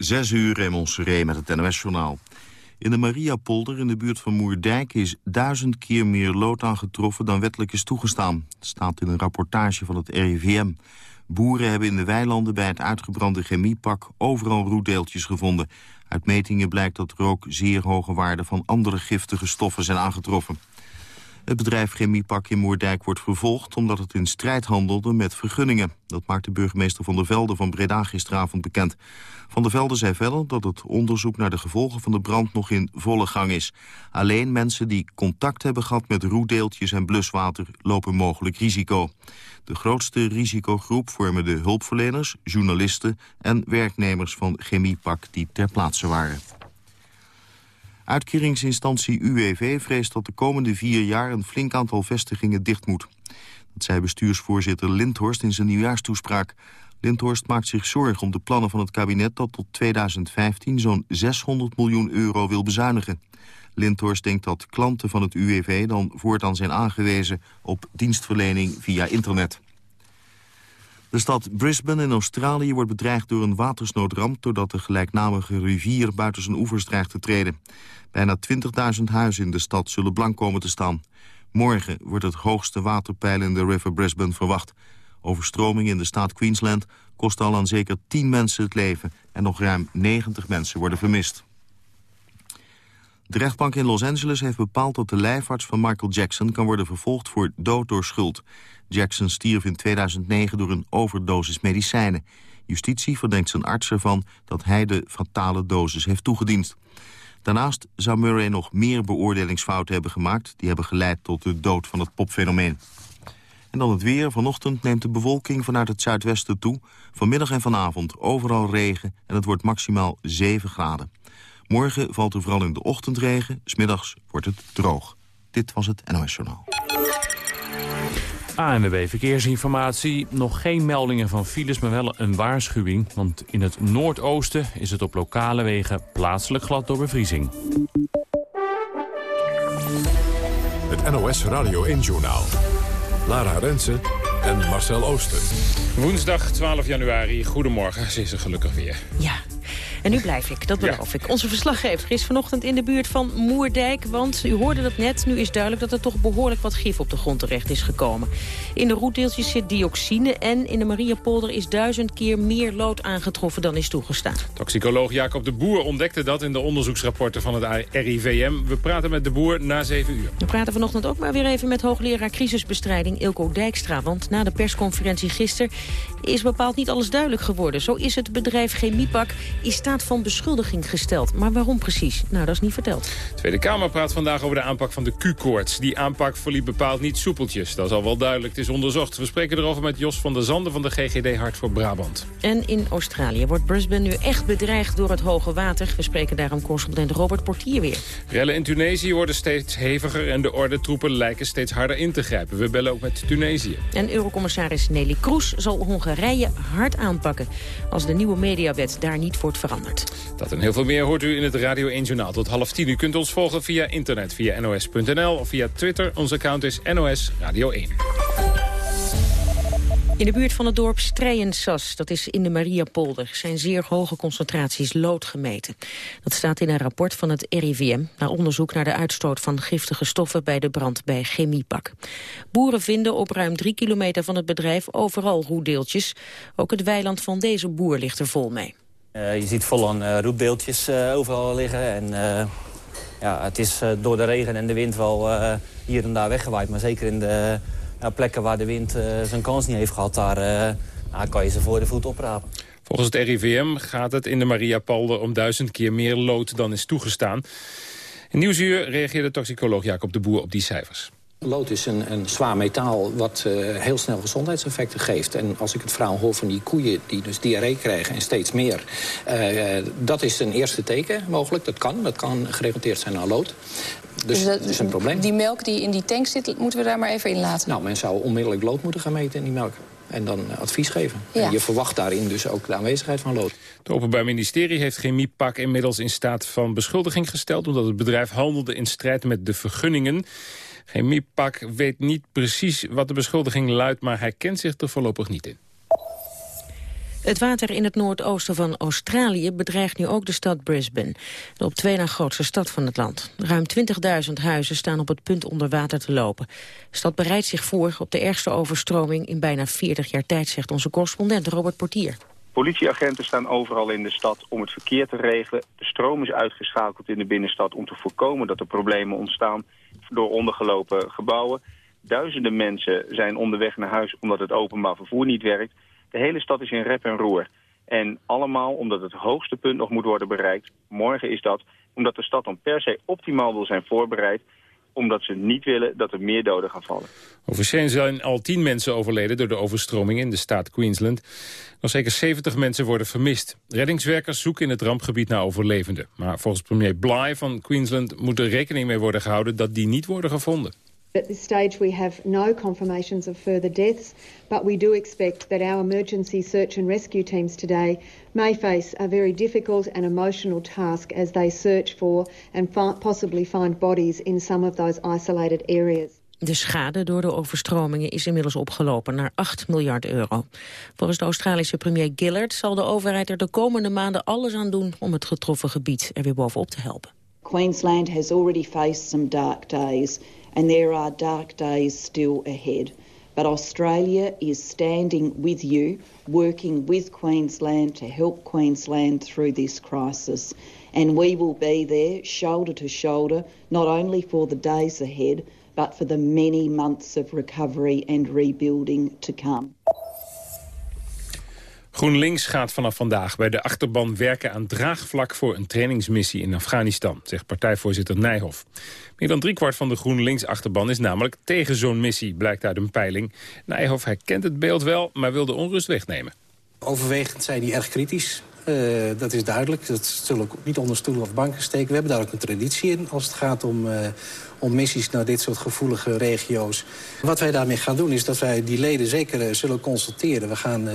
Zes uur Raymond Seré met het NOS-journaal. In de Mariapolder in de buurt van Moerdijk is duizend keer meer lood aangetroffen dan wettelijk is toegestaan. Staat in een rapportage van het RIVM. Boeren hebben in de weilanden bij het uitgebrande chemiepak overal roetdeeltjes gevonden. Uit metingen blijkt dat er ook zeer hoge waarden van andere giftige stoffen zijn aangetroffen. Het bedrijf Chemiepak in Moerdijk wordt vervolgd... omdat het in strijd handelde met vergunningen. Dat maakte burgemeester Van der Velde van Breda gisteravond bekend. Van der Velde zei verder dat het onderzoek naar de gevolgen van de brand... nog in volle gang is. Alleen mensen die contact hebben gehad met roedeeltjes en bluswater... lopen mogelijk risico. De grootste risicogroep vormen de hulpverleners, journalisten... en werknemers van Chemiepak die ter plaatse waren. Uitkeringsinstantie UWV vreest dat de komende vier jaar een flink aantal vestigingen dicht moet. Dat zei bestuursvoorzitter Lindhorst in zijn nieuwjaarstoespraak. Lindhorst maakt zich zorgen om de plannen van het kabinet dat tot 2015 zo'n 600 miljoen euro wil bezuinigen. Lindhorst denkt dat klanten van het UWV dan voortaan zijn aangewezen op dienstverlening via internet. De stad Brisbane in Australië wordt bedreigd door een watersnoodramp... doordat de gelijknamige rivier buiten zijn oevers dreigt te treden. Bijna 20.000 huizen in de stad zullen blank komen te staan. Morgen wordt het hoogste waterpeil in de River Brisbane verwacht. Overstroming in de staat Queensland kost al aan zeker 10 mensen het leven... en nog ruim 90 mensen worden vermist. De rechtbank in Los Angeles heeft bepaald dat de lijfarts van Michael Jackson... kan worden vervolgd voor dood door schuld. Jackson stierf in 2009 door een overdosis medicijnen. Justitie verdenkt zijn arts ervan dat hij de fatale dosis heeft toegediend. Daarnaast zou Murray nog meer beoordelingsfouten hebben gemaakt... die hebben geleid tot de dood van het popfenomeen. En dan het weer. Vanochtend neemt de bewolking vanuit het zuidwesten toe. Vanmiddag en vanavond overal regen en het wordt maximaal 7 graden. Morgen valt er vooral in de ochtend regen. Smiddags wordt het droog. Dit was het NOS Journaal. ANWB Verkeersinformatie. Nog geen meldingen van files, maar wel een waarschuwing. Want in het noordoosten is het op lokale wegen plaatselijk glad door bevriezing. Het NOS Radio 1-journaal. Lara Rensen en Marcel Ooster. Woensdag 12 januari. Goedemorgen. Ze is er gelukkig weer. Ja, en nu blijf ik, dat beloof ik. Onze verslaggever is vanochtend in de buurt van Moerdijk. Want u hoorde dat net, nu is duidelijk dat er toch behoorlijk wat gif op de grond terecht is gekomen. In de roetdeeltjes zit dioxine en in de Mariapolder is duizend keer meer lood aangetroffen dan is toegestaan. Toxicoloog Jacob de Boer ontdekte dat in de onderzoeksrapporten van het RIVM. We praten met de Boer na zeven uur. We praten vanochtend ook maar weer even met hoogleraar crisisbestrijding Ilko Dijkstra. Want na de persconferentie gisteren is bepaald niet alles duidelijk geworden. Zo is het bedrijf Chemiepak in staat van beschuldiging gesteld. Maar waarom precies? Nou, dat is niet verteld. De Tweede Kamer praat vandaag over de aanpak van de Q-koorts. Die aanpak verliep bepaald niet soepeltjes. Dat is al wel duidelijk. Het is onderzocht. We spreken erover met Jos van der Zanden van de GGD Hart voor Brabant. En in Australië wordt Brisbane nu echt bedreigd door het hoge water. We spreken daarom correspondent Robert Portier weer. Rellen in Tunesië worden steeds heviger en de ordentroepen lijken steeds harder in te grijpen. We bellen ook met Tunesië. En eurocommissaris Nelly Kroes zal Hongarije hard aanpakken... als de nieuwe mediawet daar niet wordt veranderd. Dat en heel veel meer hoort u in het Radio 1 Journaal tot half tien. U kunt ons volgen via internet, via nos.nl of via Twitter. Ons account is NOS Radio 1. In de buurt van het dorp Strijensas, dat is in de Mariapolder... zijn zeer hoge concentraties lood gemeten. Dat staat in een rapport van het RIVM... naar onderzoek naar de uitstoot van giftige stoffen... bij de brand bij Chemiepak. Boeren vinden op ruim drie kilometer van het bedrijf overal roedeeltjes. Ook het weiland van deze boer ligt er vol mee. Uh, je ziet vol aan uh, roetdeeltjes uh, overal liggen. En ja, het is door de regen en de wind wel hier en daar weggewaaid. Maar zeker in de plekken waar de wind zijn kans niet heeft gehad... daar kan je ze voor de voet oprapen. Volgens het RIVM gaat het in de Maria Palder om duizend keer meer lood dan is toegestaan. In Nieuwsuur reageerde toxicoloog Jacob de Boer op die cijfers. Lood is een, een zwaar metaal wat uh, heel snel gezondheidseffecten geeft. En als ik het verhaal hoor van die koeien die dus diarree krijgen en steeds meer... Uh, dat is een eerste teken mogelijk. Dat kan. Dat kan gerelateerd zijn aan lood. Dus, dus dat is een probleem. Die melk die in die tank zit, moeten we daar maar even in laten? Nou, men zou onmiddellijk lood moeten gaan meten in die melk. En dan advies geven. Ja. En je verwacht daarin dus ook de aanwezigheid van lood. Het Openbaar Ministerie heeft Chemiepak inmiddels in staat van beschuldiging gesteld... omdat het bedrijf handelde in strijd met de vergunningen. Chemiepak weet niet precies wat de beschuldiging luidt... maar hij kent zich er voorlopig niet in. Het water in het noordoosten van Australië bedreigt nu ook de stad Brisbane. De op twee na grootste stad van het land. Ruim 20.000 huizen staan op het punt onder water te lopen. De stad bereidt zich voor op de ergste overstroming in bijna 40 jaar tijd, zegt onze correspondent Robert Portier. Politieagenten staan overal in de stad om het verkeer te regelen. De stroom is uitgeschakeld in de binnenstad om te voorkomen dat er problemen ontstaan door ondergelopen gebouwen. Duizenden mensen zijn onderweg naar huis omdat het openbaar vervoer niet werkt. De hele stad is in rep en roer. En allemaal omdat het hoogste punt nog moet worden bereikt. Morgen is dat omdat de stad dan per se optimaal wil zijn voorbereid omdat ze niet willen dat er meer doden gaan vallen. Officieel zijn al tien mensen overleden door de overstroming in de staat Queensland. Nog zeker 70 mensen worden vermist. Reddingswerkers zoeken in het rampgebied naar overlevenden. Maar volgens premier Bly van Queensland moet er rekening mee worden gehouden dat die niet worden gevonden. At this stage, we have no confirmations of further deaths, but we do expect that our emergency search and rescue teams today may face a very difficult and emotional task as they search for and possibly find bodies in some of those isolated areas. De schade door de overstromingen is inmiddels opgelopen naar 8 miljard euro. Volgens de Australische premier Gillard zal de overheid er de komende maanden alles aan doen om het getroffen gebied er weer bovenop te helpen. Queensland has already faced some dark days and there are dark days still ahead. But Australia is standing with you, working with Queensland to help Queensland through this crisis. And we will be there, shoulder to shoulder, not only for the days ahead, but for the many months of recovery and rebuilding to come. GroenLinks gaat vanaf vandaag bij de achterban werken aan draagvlak voor een trainingsmissie in Afghanistan, zegt partijvoorzitter Nijhoff. Meer dan driekwart van de GroenLinks-achterban is namelijk tegen zo'n missie, blijkt uit een peiling. Nijhoff herkent het beeld wel, maar wil de onrust wegnemen. Overwegend zijn die erg kritisch. Uh, dat is duidelijk. Dat zullen ook niet onder stoelen of banken steken. We hebben daar ook een traditie in als het gaat om, uh, om missies naar dit soort gevoelige regio's. Wat wij daarmee gaan doen is dat wij die leden zeker uh, zullen consulteren. We gaan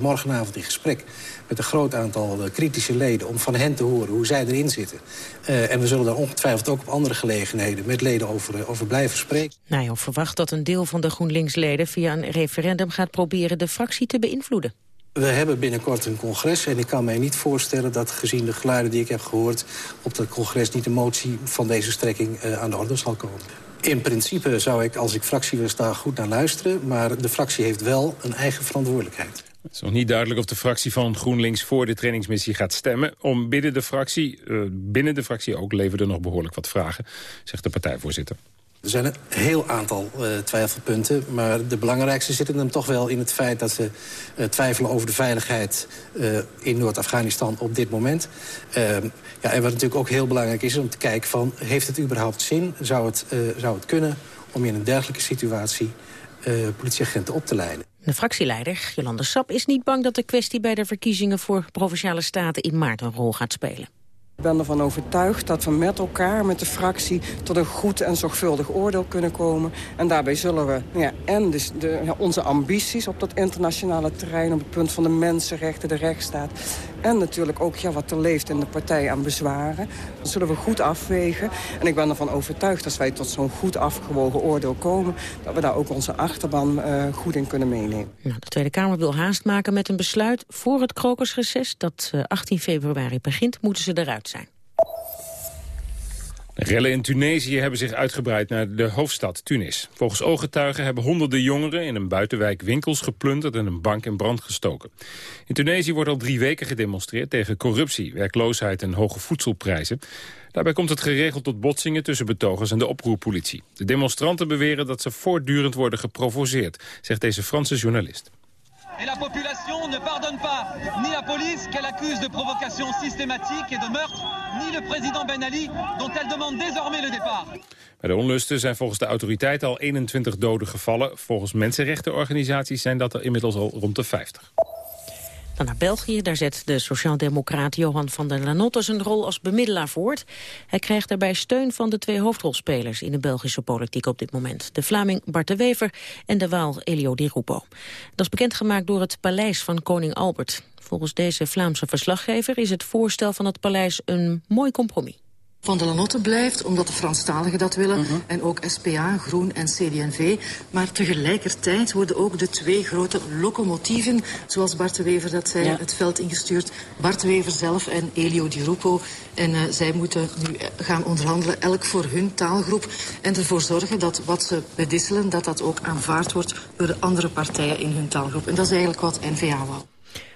morgenavond in gesprek met een groot aantal kritische leden... om van hen te horen hoe zij erin zitten. en we zullen daar ongetwijfeld ook op andere gelegenheden... met leden over, over blijven spreken. Nou, verwacht dat een deel van de GroenLinks-leden... via een referendum gaat proberen de fractie te beïnvloeden. We hebben binnenkort een congres en ik kan mij niet voorstellen... dat gezien de geluiden die ik heb gehoord op dat congres... niet een motie van deze strekking uh, aan de orde zal komen. In principe zou ik, als ik fractie wil staan, goed naar luisteren... maar de fractie heeft wel een eigen verantwoordelijkheid. Het is nog niet duidelijk of de fractie van GroenLinks voor de trainingsmissie gaat stemmen. Om binnen de fractie, uh, binnen de fractie ook leveren nog behoorlijk wat vragen, zegt de partijvoorzitter. Er zijn een heel aantal uh, twijfelpunten. Maar de belangrijkste zitten hem toch wel in het feit dat ze uh, twijfelen over de veiligheid uh, in Noord-Afghanistan op dit moment. Ehm, ja, en wat natuurlijk ook heel belangrijk is om te kijken van... heeft het überhaupt zin, zou het, zou het kunnen om in een dergelijke situatie politieagenten op te leiden? De fractieleider, Jolande Sap, is niet bang dat de kwestie bij de verkiezingen voor Provinciale Staten in maart een rol gaat spelen. Ik ben ervan overtuigd dat we met elkaar, met de fractie... tot een goed en zorgvuldig oordeel kunnen komen. En daarbij zullen we ja, en dus de, ja, onze ambities op dat internationale terrein... op het punt van de mensenrechten, de rechtsstaat... en natuurlijk ook ja, wat er leeft in de partij aan bezwaren... dat zullen we goed afwegen. En ik ben ervan overtuigd als wij tot zo'n goed afgewogen oordeel komen... dat we daar ook onze achterban uh, goed in kunnen meenemen. De Tweede Kamer wil haast maken met een besluit voor het krokusreces... dat uh, 18 februari begint, moeten ze eruit zijn. Rellen in Tunesië hebben zich uitgebreid naar de hoofdstad Tunis. Volgens ooggetuigen hebben honderden jongeren in een buitenwijk winkels geplunderd en een bank in brand gestoken. In Tunesië wordt al drie weken gedemonstreerd tegen corruptie, werkloosheid en hoge voedselprijzen. Daarbij komt het geregeld tot botsingen tussen betogers en de oproerpolitie. De demonstranten beweren dat ze voortdurend worden geprovoceerd, zegt deze Franse journalist. Et la population ne pardonne pas ni la police qu'elle accuse de provocation systématique et de meurtre, ni le président Ben Ali dont elle demande désormais le départ. Bij de onlusten zijn volgens de autoriteiten al 21 doden gevallen. Volgens mensenrechtenorganisaties zijn dat er inmiddels al rond de 50. Dan naar België, daar zet de sociaaldemocraat Johan van der Lanotte zijn rol als bemiddelaar voort. Hij krijgt daarbij steun van de twee hoofdrolspelers in de Belgische politiek op dit moment. De Vlaming Bart de Wever en de Waal Elio Di Rupo. Dat is bekendgemaakt door het paleis van koning Albert. Volgens deze Vlaamse verslaggever is het voorstel van het paleis een mooi compromis. Van de Lanotte blijft, omdat de Franstaligen dat willen. Mhm. En ook SPA, Groen en CD&V. Maar tegelijkertijd worden ook de twee grote locomotieven... zoals Bart de Wever dat zei, het veld ingestuurd. Bart de Wever zelf en Elio Di Rupo. En uh, zij moeten nu gaan onderhandelen, elk voor hun taalgroep. En ervoor zorgen dat wat ze bedisselen... dat dat ook aanvaard wordt door de andere partijen in hun taalgroep. En dat is eigenlijk wat N-VA wou.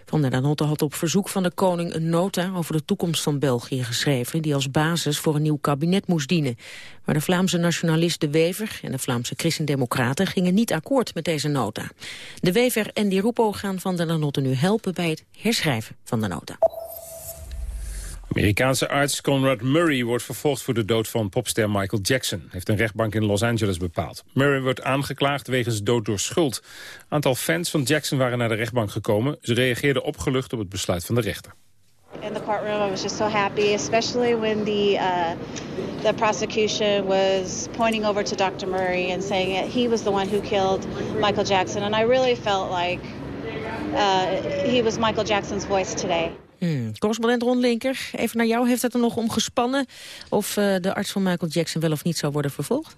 Van der Danotte had op verzoek van de koning een nota over de toekomst van België geschreven... die als basis voor een nieuw kabinet moest dienen. Maar de Vlaamse nationalist De Wever en de Vlaamse Christendemocraten gingen niet akkoord met deze nota. De Wever en Di Rupo gaan Van der Danotte nu helpen bij het herschrijven van de nota. Amerikaanse arts Conrad Murray wordt vervolgd voor de dood van popster Michael Jackson, heeft een rechtbank in Los Angeles bepaald. Murray wordt aangeklaagd wegens dood door schuld. Aantal fans van Jackson waren naar de rechtbank gekomen. Ze reageerden opgelucht op het besluit van de rechter. In the courtroom, I was just so happy, especially when the uh, the prosecution was pointing over to Dr. Murray and saying that he was the one who killed Michael Jackson, and I really felt like uh, he was Michael Jackson's voice today. Hmm. Correspondent Ron Linker, even naar jou. Heeft het er nog om gespannen of uh, de arts van Michael Jackson wel of niet zou worden vervolgd?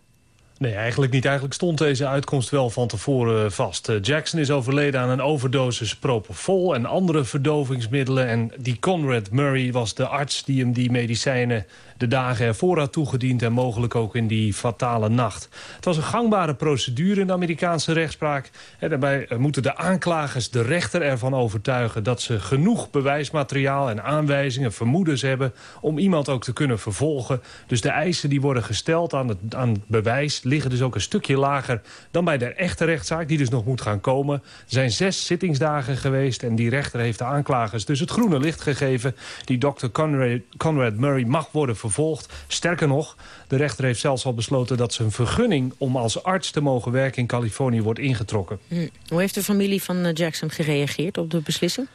Nee, eigenlijk niet. Eigenlijk stond deze uitkomst wel van tevoren vast. Eh, Jackson is overleden aan een overdosis propofol en andere verdovingsmiddelen. En die Conrad Murray was de arts die hem die medicijnen de dagen ervoor had toegediend... en mogelijk ook in die fatale nacht. Het was een gangbare procedure in de Amerikaanse rechtspraak. En daarbij eh, moeten de aanklagers de rechter ervan overtuigen... dat ze genoeg bewijsmateriaal en aanwijzingen, vermoedens hebben... om iemand ook te kunnen vervolgen. Dus de eisen die worden gesteld aan het, aan het bewijs... liggen dus ook een stukje lager dan bij de echte rechtszaak... die dus nog moet gaan komen. Er zijn zes zittingsdagen geweest... en die rechter heeft de aanklagers dus het groene licht gegeven. Die dokter Conrad, Conrad Murray mag worden vervolgd. Sterker nog, de rechter heeft zelfs al besloten dat zijn vergunning... om als arts te mogen werken in Californië wordt ingetrokken. Hm. Hoe heeft de familie van eh, Jackson gereageerd op de beslissing?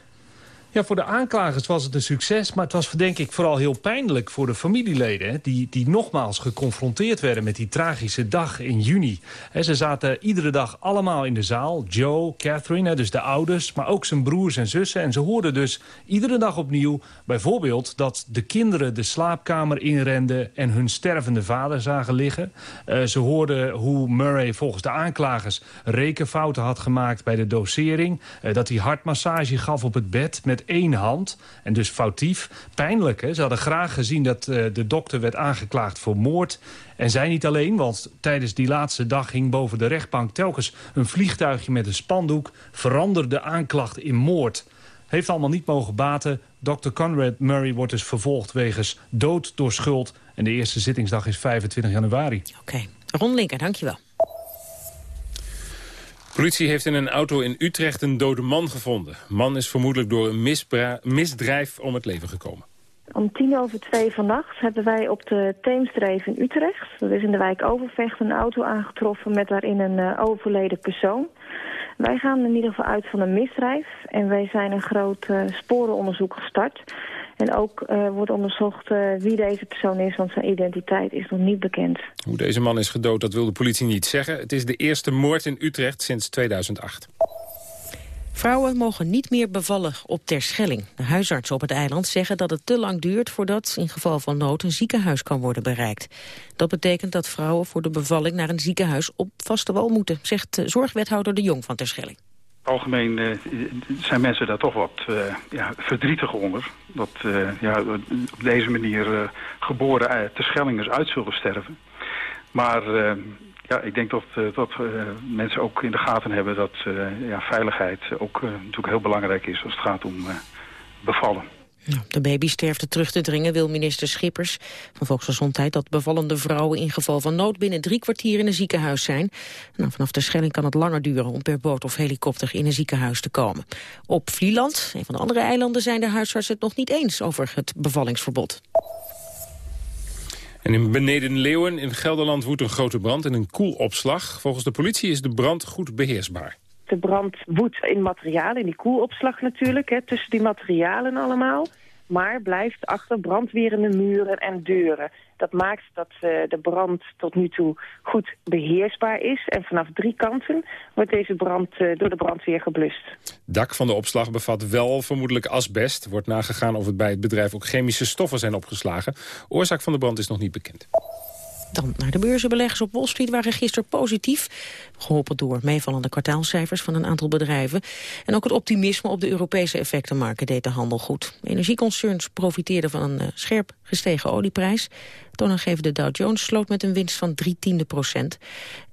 Ja, voor de aanklagers was het een succes, maar het was denk ik vooral heel pijnlijk voor de familieleden. Die, die nogmaals geconfronteerd werden met die tragische dag in juni. ze zaten iedere dag allemaal in de zaal. Joe, Catherine, dus de ouders, maar ook zijn broers en zussen. En ze hoorden dus iedere dag opnieuw bijvoorbeeld dat de kinderen de slaapkamer inrenden en hun stervende vader zagen liggen. Uh, ze hoorden hoe Murray volgens de aanklagers rekenfouten had gemaakt bij de dosering. Uh, dat hij hartmassage gaf op het bed met één hand. En dus foutief. Pijnlijk, hè? Ze hadden graag gezien dat uh, de dokter werd aangeklaagd voor moord. En zij niet alleen, want tijdens die laatste dag hing boven de rechtbank telkens een vliegtuigje met een spandoek. Veranderde aanklacht in moord. Heeft allemaal niet mogen baten. Dr. Conrad Murray wordt dus vervolgd wegens dood door schuld. En de eerste zittingsdag is 25 januari. Oké. Okay. Ron Linker, dankjewel. Politie heeft in een auto in Utrecht een dode man gevonden. Man is vermoedelijk door een misdrijf om het leven gekomen. Om tien over twee vannacht hebben wij op de Theemsdreef in Utrecht... dat is in de wijk Overvecht, een auto aangetroffen met daarin een uh, overleden persoon. Wij gaan in ieder geval uit van een misdrijf en wij zijn een groot uh, sporenonderzoek gestart... En ook uh, wordt onderzocht uh, wie deze persoon is, want zijn identiteit is nog niet bekend. Hoe deze man is gedood, dat wil de politie niet zeggen. Het is de eerste moord in Utrecht sinds 2008. Vrouwen mogen niet meer bevallen op Terschelling. De huisartsen op het eiland zeggen dat het te lang duurt... voordat in geval van nood een ziekenhuis kan worden bereikt. Dat betekent dat vrouwen voor de bevalling naar een ziekenhuis op vaste wal moeten... zegt zorgwethouder De Jong van Terschelling algemeen uh, zijn mensen daar toch wat uh, ja, verdrietig onder. Dat uh, ja, op deze manier geboren te Schellingers uit zullen sterven. Maar ja, ik denk dat, dat mensen ook in de gaten hebben dat ja, veiligheid ook natuurlijk heel belangrijk is als het gaat om bevallen. De babysterfte terug te dringen wil minister Schippers van Volksgezondheid dat bevallende vrouwen in geval van nood binnen drie kwartier in een ziekenhuis zijn. Nou, vanaf de Schelling kan het langer duren om per boot of helikopter in een ziekenhuis te komen. Op Vlieland, een van de andere eilanden, zijn de huisartsen het nog niet eens over het bevallingsverbod. En in Beneden Leeuwen in Gelderland woedt een grote brand in een koelopslag. Volgens de politie is de brand goed beheersbaar de brand woedt in materialen, in die koelopslag natuurlijk, hè, tussen die materialen allemaal. maar blijft achter brandwerende muren en deuren. Dat maakt dat uh, de brand tot nu toe goed beheersbaar is. En vanaf drie kanten wordt deze brand uh, door de brandweer geblust. Dak van de opslag bevat wel vermoedelijk asbest. Wordt nagegaan of het bij het bedrijf ook chemische stoffen zijn opgeslagen. Oorzaak van de brand is nog niet bekend. Dan naar de beurzenbeleggers op Wall Street waren gisteren positief. Geholpen door meevallende kwartaalcijfers van een aantal bedrijven. En ook het optimisme op de Europese effectenmarkt deed de handel goed. Energieconcerns profiteerden van een uh, scherp gestegen olieprijs. Toonaangevende Dow Jones sloot met een winst van drie tiende procent.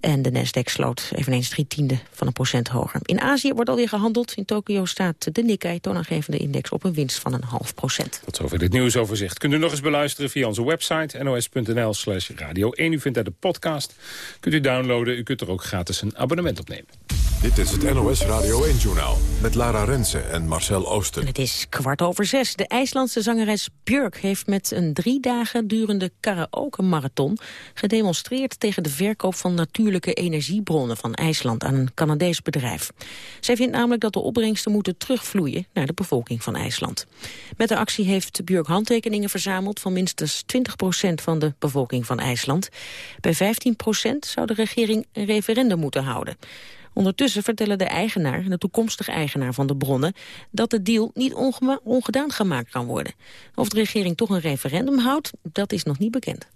En de Nasdaq sloot eveneens drie tiende van een procent hoger. In Azië wordt alweer gehandeld. In Tokio staat de Nikkei, toonaangevende index, op een winst van een half procent. Tot zover dit nieuwsoverzicht. Kunt u nog eens beluisteren via onze website nos.nl slash radio 1. U vindt daar de podcast. Kunt u downloaden. U kunt er ook gratis een abonnement op nemen. Dit is het NOS Radio 1-journaal met Lara Rensen en Marcel Oosten. En het is kwart over zes. De IJslandse zangeres Björk heeft met een drie dagen durende karaoke-marathon... gedemonstreerd tegen de verkoop van natuurlijke energiebronnen van IJsland aan een Canadees bedrijf. Zij vindt namelijk dat de opbrengsten moeten terugvloeien naar de bevolking van IJsland. Met de actie heeft Björk handtekeningen verzameld van minstens 20% van de bevolking van IJsland. Bij 15% zou de regering een referendum moeten houden. Ondertussen vertellen de eigenaar en de toekomstige eigenaar van de bronnen... dat de deal niet ongedaan gemaakt kan worden. Of de regering toch een referendum houdt, dat is nog niet bekend.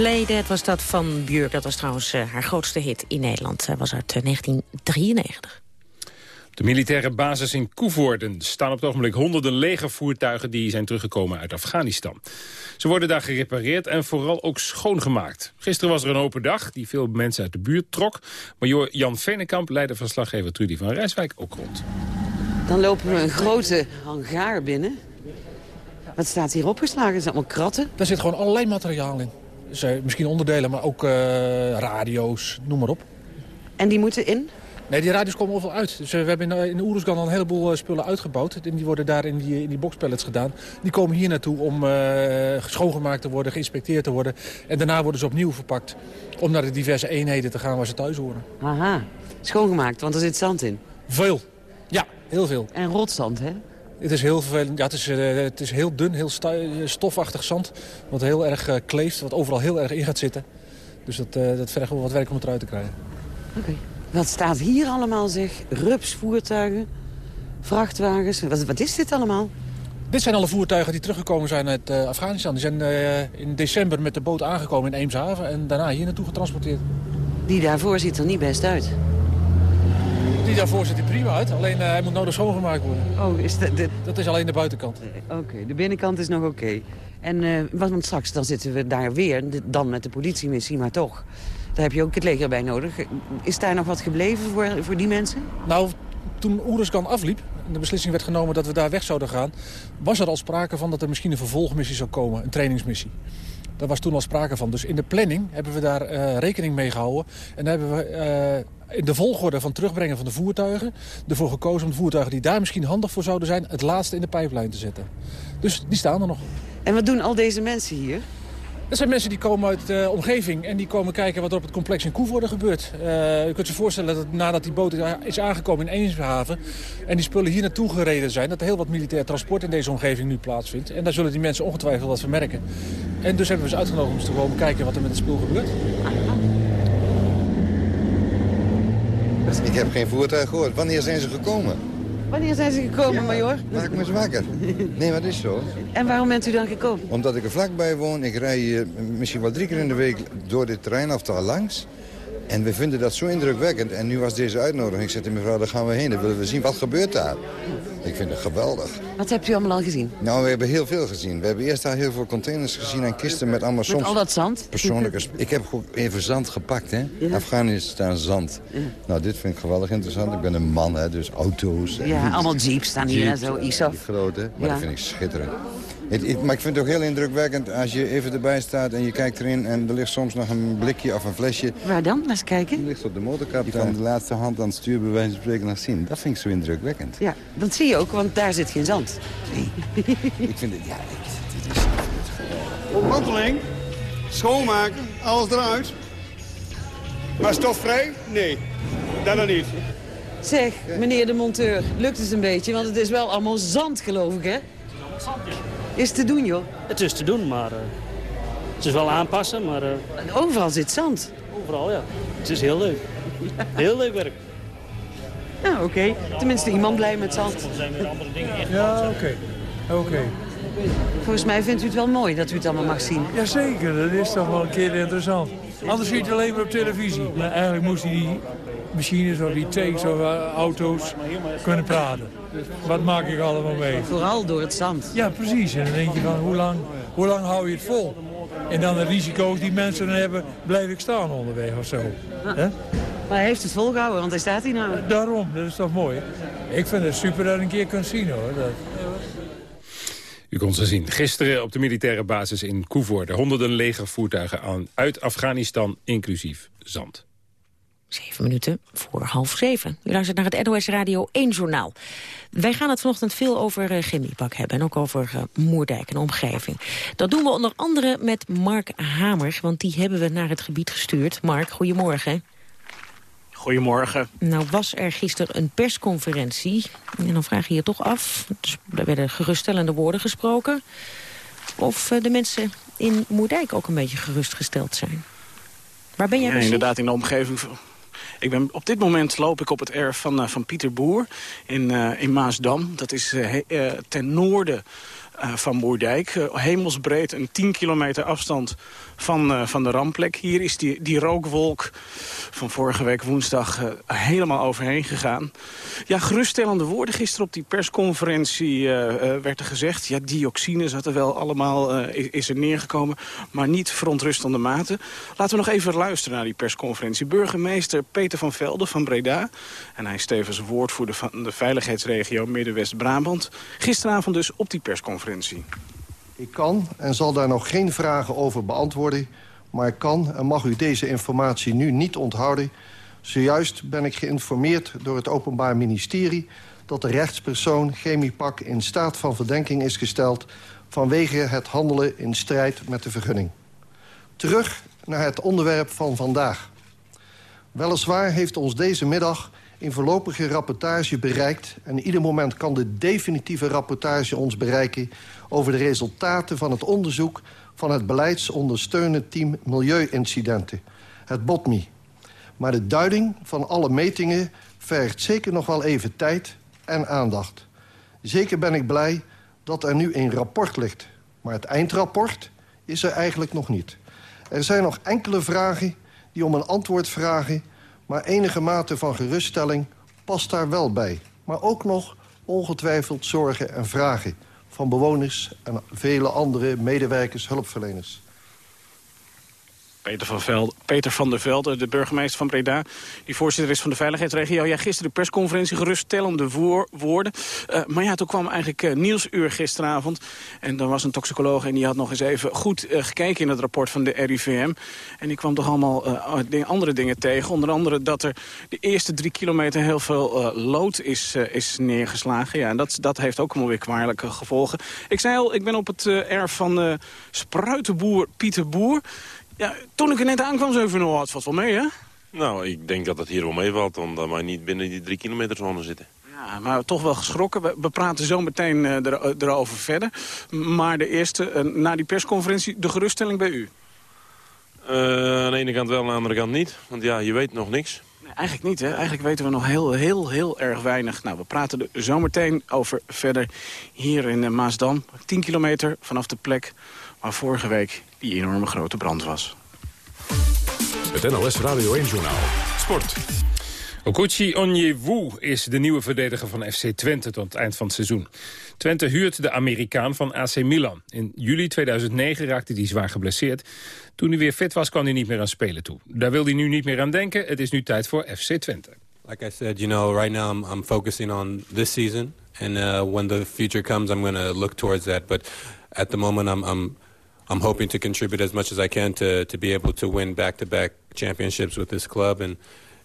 Play Dead was dat van Björk. Dat was trouwens uh, haar grootste hit in Nederland. Hij was uit uh, 1993. De militaire basis in Koevoorden staan op het ogenblik honderden legervoertuigen die zijn teruggekomen uit Afghanistan. Ze worden daar gerepareerd en vooral ook schoongemaakt. Gisteren was er een open dag die veel mensen uit de buurt trok. Maar Jan Venenkamp leidde verslaggever Trudy van Rijswijk ook rond. Dan lopen we een grote hangaar binnen. Wat staat hier opgeslagen? Dat zijn allemaal kratten. Daar zit gewoon allerlei materiaal in. Misschien onderdelen, maar ook uh, radio's, noem maar op. En die moeten in? Nee, die radio's komen overal uit. Dus uh, we hebben in, in Oeruzgan al een heleboel spullen uitgebouwd. En die worden daar in die, in die boxpallets gedaan. Die komen hier naartoe om schoongemaakt te worden, geïnspecteerd te worden. En daarna worden ze opnieuw verpakt om naar de diverse eenheden te gaan waar ze thuis horen. Aha, schoongemaakt, want er zit zand in. Veel. Ja, heel veel. En rotzand, hè? Het is heel vervelend. Ja, het is, uh, het is heel dun, heel stofachtig zand. Wat heel erg uh, kleeft, wat overal heel erg in gaat zitten. Dus dat, dat vergt wel wat werk om het eruit te krijgen. Oké. Okay. Wat staat hier allemaal, zeg? Rupsvoertuigen, vrachtwagens. Wat, wat is dit allemaal? Dit zijn alle voertuigen die teruggekomen zijn uit Afghanistan. Die zijn in december met de boot aangekomen in Eemshaven... en daarna hier naartoe getransporteerd. Die daarvoor ziet er niet best uit. Die daarvoor ziet er prima uit, alleen uh, hij moet nodig schoongemaakt worden. Oh, is dat... De... Dat is alleen de buitenkant. Oké, okay, de binnenkant is nog oké. Okay. En uh, want straks dan zitten we daar weer, dan met de politiemissie, maar toch. Daar heb je ook het leger bij nodig. Is daar nog wat gebleven voor, voor die mensen? Nou, toen Oeruzkan afliep en de beslissing werd genomen dat we daar weg zouden gaan... was er al sprake van dat er misschien een vervolgmissie zou komen, een trainingsmissie. Daar was toen al sprake van. Dus in de planning hebben we daar uh, rekening mee gehouden. En hebben we uh, in de volgorde van terugbrengen van de voertuigen... ervoor gekozen om de voertuigen die daar misschien handig voor zouden zijn... het laatste in de pijplijn te zetten. Dus die staan er nog. En wat doen al deze mensen hier? Dat zijn mensen die komen uit de omgeving en die komen kijken wat er op het complex in Koevoorde gebeurt. Uh, u kunt je voorstellen dat nadat die boot is aangekomen in Eemshaven... en die spullen hier naartoe gereden zijn... dat er heel wat militair transport in deze omgeving nu plaatsvindt. En daar zullen die mensen ongetwijfeld wat vermerken. En dus hebben we ze uitgenodigd om te komen kijken wat er met het spul gebeurt. Ik heb geen voertuig gehoord. Wanneer zijn ze gekomen? Wanneer zijn ze gekomen, major? Maak me eens wakker. Nee, maar dat is zo. En waarom bent u dan gekomen? Omdat ik er vlakbij woon. Ik rij uh, misschien wel drie keer in de week door dit terrein of daar langs. En we vinden dat zo indrukwekkend. En nu was deze uitnodiging. Ik zei mevrouw, daar gaan we heen. Dan willen we zien wat gebeurt daar. Ik vind het geweldig. Wat hebt u allemaal al gezien? Nou, we hebben heel veel gezien. We hebben eerst al heel veel containers gezien en kisten met allemaal met soms... al dat zand? Persoonlijke... ik heb ook even zand gepakt, hè. Ja. Afghanistan zand. Ja. Nou, dit vind ik geweldig interessant. Ik ben een man, hè, dus auto's. En ja, allemaal jeeps staan hier en zo, ISAF. Grote, maar dat vind ik schitterend. Het, het, maar ik vind het ook heel indrukwekkend als je even erbij staat en je kijkt erin... en er ligt soms nog een blikje of een flesje. Waar dan? Laat eens kijken. Die ligt op de motorkap. Je kan de laatste hand aan het stuur bij wijze van spreken nog zien. Dat vind ik zo indrukwekkend. Ja, dat zie je ook, want daar zit geen zand. Nee. ik vind het... Ja, het is... Ontmanteling, schoonmaken, alles eruit. Maar stofvrij? Nee, dat dan niet. Zeg, meneer de monteur, lukt het een beetje? Want het is wel allemaal zand, geloof ik, hè? Zand, ja. Is het te doen, joh? Het is te doen, maar uh, het is wel aanpassen, maar... Uh, overal zit zand. Overal, ja. Het is heel leuk. Heel leuk werk. Nou, oké. Okay. Tenminste, iemand blij met zand. Er zijn weer andere dingen echt. Ja, oké. Oké. Okay. Volgens mij vindt u het wel mooi dat u het allemaal mag zien. Jazeker, dat is toch wel een keer interessant. Anders zie je het alleen maar op televisie. Maar eigenlijk moest die machines of die tanks of auto's kunnen praten. Wat maak ik allemaal mee? Vooral door het zand. Ja, precies. En dan denk je van, hoe lang, hoe lang hou je het vol? En dan de risico's die mensen hebben, blijf ik staan onderweg of zo. Ah. Maar hij heeft het volgehouden, want hij staat hier nou. Daarom, dat is toch mooi. Ik vind het super dat je een keer kunt zien hoor. Dat... U kon ze zien. Gisteren op de militaire basis in Koevoorde. Honderden legervoertuigen aan, uit Afghanistan, inclusief zand. Zeven minuten voor half zeven. U luistert naar het NOS Radio 1 journaal. Wij gaan het vanochtend veel over uh, chemiepak hebben en ook over uh, Moerdijk en omgeving. Dat doen we onder andere met Mark Hamer, want die hebben we naar het gebied gestuurd. Mark, goedemorgen. Goedemorgen. Nou was er gisteren een persconferentie. En dan vraag je je toch af, dus er werden geruststellende woorden gesproken... of uh, de mensen in Moerdijk ook een beetje gerustgesteld zijn. Waar ben jij ja, inderdaad, in de omgeving ik ben, op dit moment loop ik op het erf van, uh, van Pieter Boer in, uh, in Maasdam. Dat is uh, ten noorden van Moerdijk. hemelsbreed, een 10 kilometer afstand van, van de rampplek. Hier is die, die rookwolk van vorige week woensdag helemaal overheen gegaan. Ja, geruststellende woorden. Gisteren op die persconferentie werd er gezegd... ja, dioxine zat er wel allemaal, is er neergekomen... maar niet verontrustende mate. Laten we nog even luisteren naar die persconferentie. Burgemeester Peter van Velde van Breda... en hij is tevens woordvoerder van de veiligheidsregio Midden-West-Brabant. Gisteravond dus op die persconferentie. Ik kan en zal daar nog geen vragen over beantwoorden... maar ik kan en mag u deze informatie nu niet onthouden. Zojuist ben ik geïnformeerd door het Openbaar Ministerie... dat de rechtspersoon Chemiepak in staat van verdenking is gesteld... vanwege het handelen in strijd met de vergunning. Terug naar het onderwerp van vandaag. Weliswaar heeft ons deze middag in voorlopige rapportage bereikt... en ieder moment kan de definitieve rapportage ons bereiken... over de resultaten van het onderzoek van het beleidsondersteunend team Milieuincidenten, het BOTMI. Maar de duiding van alle metingen vergt zeker nog wel even tijd en aandacht. Zeker ben ik blij dat er nu een rapport ligt. Maar het eindrapport is er eigenlijk nog niet. Er zijn nog enkele vragen die om een antwoord vragen... maar enige mate van geruststelling past daar wel bij. Maar ook nog ongetwijfeld zorgen en vragen van bewoners... en vele andere medewerkers, hulpverleners. Peter van, Veld, Peter van der Velde, de burgemeester van Breda... die voorzitter is van de veiligheidsregio. Ja, gisteren de persconferentie, geruststellende woorden. Uh, maar ja, toen kwam eigenlijk uh, Nieuwsuur gisteravond. En dan was een toxicoloog en die had nog eens even goed uh, gekeken... in het rapport van de RIVM. En die kwam toch allemaal andere dingen tegen. Onder andere dat er de eerste drie kilometer heel veel lood is, is neergeslagen. Ja, en dat, dat heeft ook allemaal weer kwalijke gevolgen. Ik zei al, ik ben op het erf van spruitenboer Pieter Boer... Ja, toen ik er net aankwam, zei van, oh, het valt wel mee, hè? Nou, ik denk dat het hier wel meevalt, omdat wij niet binnen die drie kilometer zone zitten. Ja, maar toch wel geschrokken. We, praten zo meteen uh, er, erover verder. Maar de eerste, uh, na die persconferentie, de geruststelling bij u? Uh, aan de ene kant wel, aan de andere kant niet. Want ja, je weet nog niks. Nee, eigenlijk niet, hè? Eigenlijk weten we nog heel, heel, heel erg weinig. Nou, we praten er zo meteen over verder hier in Maasdam. 10 kilometer vanaf de plek waar vorige week die enorme grote brand was. Het NOS Radio 1-journaal. Sport. Okuchi Onyewu is de nieuwe verdediger van FC Twente tot het eind van het seizoen. Twente huurt de Amerikaan van AC Milan. In juli 2009 raakte hij zwaar geblesseerd. Toen hij weer fit was, kwam hij niet meer aan spelen toe. Daar wil hij nu niet meer aan denken. Het is nu tijd voor FC Twente. Like I said, you know, right now I'm, I'm focusing on this season. And uh, when the future comes, I'm going to look towards that. But at the moment, I'm, I'm I'm hoping to contribute as much as I can to, to be able to win back-to-back championships with this club. And,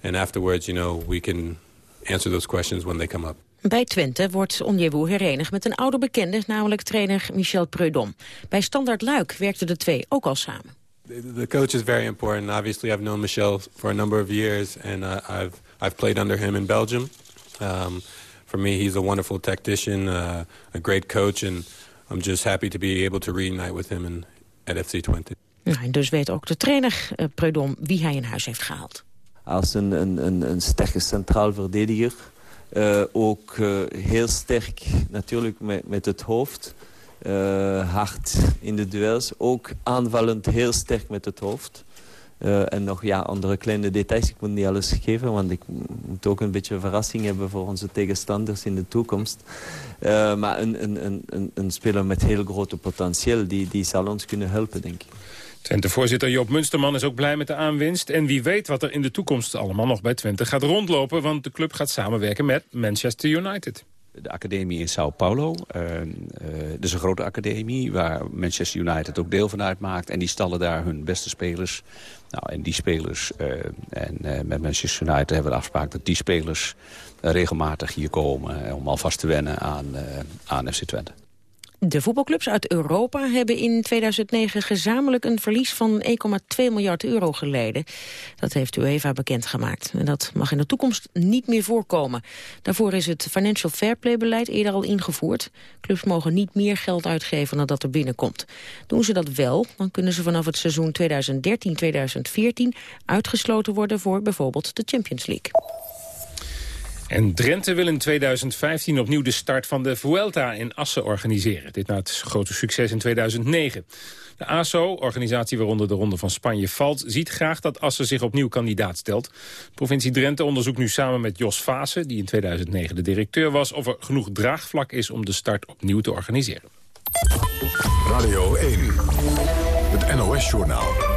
and afterwards, you know, we can answer those questions when they come up. Bij Twente wordt Onjewoe herenigd met een oude bekende, namelijk trainer Michel Preudom. Bij Standard Luik werkten de twee ook al samen. The coach is very important. Obviously, I've known Michel for a number of years, and uh, I've I've played under him in Belgium. Um, for me, he's a wonderful tactician, uh, a great coach, and I'm just happy to be able to reunite with him and, LFC20. En dus weet ook de trainer eh, uh, Preudom wie hij in huis heeft gehaald. Als een, een, een, een sterke centraal verdediger. Eh, ook eh, heel sterk natuurlijk met, met het hoofd. hard in de duels. Ook aanvallend heel sterk met het hoofd. Uh, en nog ja, andere kleine details. Ik moet niet alles geven, want ik moet ook een beetje verrassing hebben voor onze tegenstanders in de toekomst. Uh, maar een, een, een, een speler met heel grote potentieel, die, die zal ons kunnen helpen, denk ik. Twente-voorzitter Joop Munsterman is ook blij met de aanwinst. En wie weet wat er in de toekomst allemaal nog bij Twente gaat rondlopen... want de club gaat samenwerken met Manchester United de academie in Sao Paulo. Uh, dat is een grote academie waar Manchester United ook deel van uitmaakt. En die stallen daar hun beste spelers. Nou, en die spelers, uh, en met Manchester United hebben we de afspraak dat die spelers regelmatig hier komen... om alvast te wennen aan, aan FC Twente. De voetbalclubs uit Europa hebben in 2009 gezamenlijk een verlies van 1,2 miljard euro geleden. Dat heeft UEFA bekendgemaakt. En dat mag in de toekomst niet meer voorkomen. Daarvoor is het Financial Fair Play beleid eerder al ingevoerd. Clubs mogen niet meer geld uitgeven dan dat er binnenkomt. Doen ze dat wel, dan kunnen ze vanaf het seizoen 2013-2014 uitgesloten worden voor bijvoorbeeld de Champions League. En Drenthe wil in 2015 opnieuw de start van de Vuelta in Assen organiseren. Dit na het grote succes in 2009. De ASO, organisatie waaronder de Ronde van Spanje valt... ziet graag dat Assen zich opnieuw kandidaat stelt. Provincie Drenthe onderzoekt nu samen met Jos Vase... die in 2009 de directeur was... of er genoeg draagvlak is om de start opnieuw te organiseren. Radio 1, het NOS-journaal.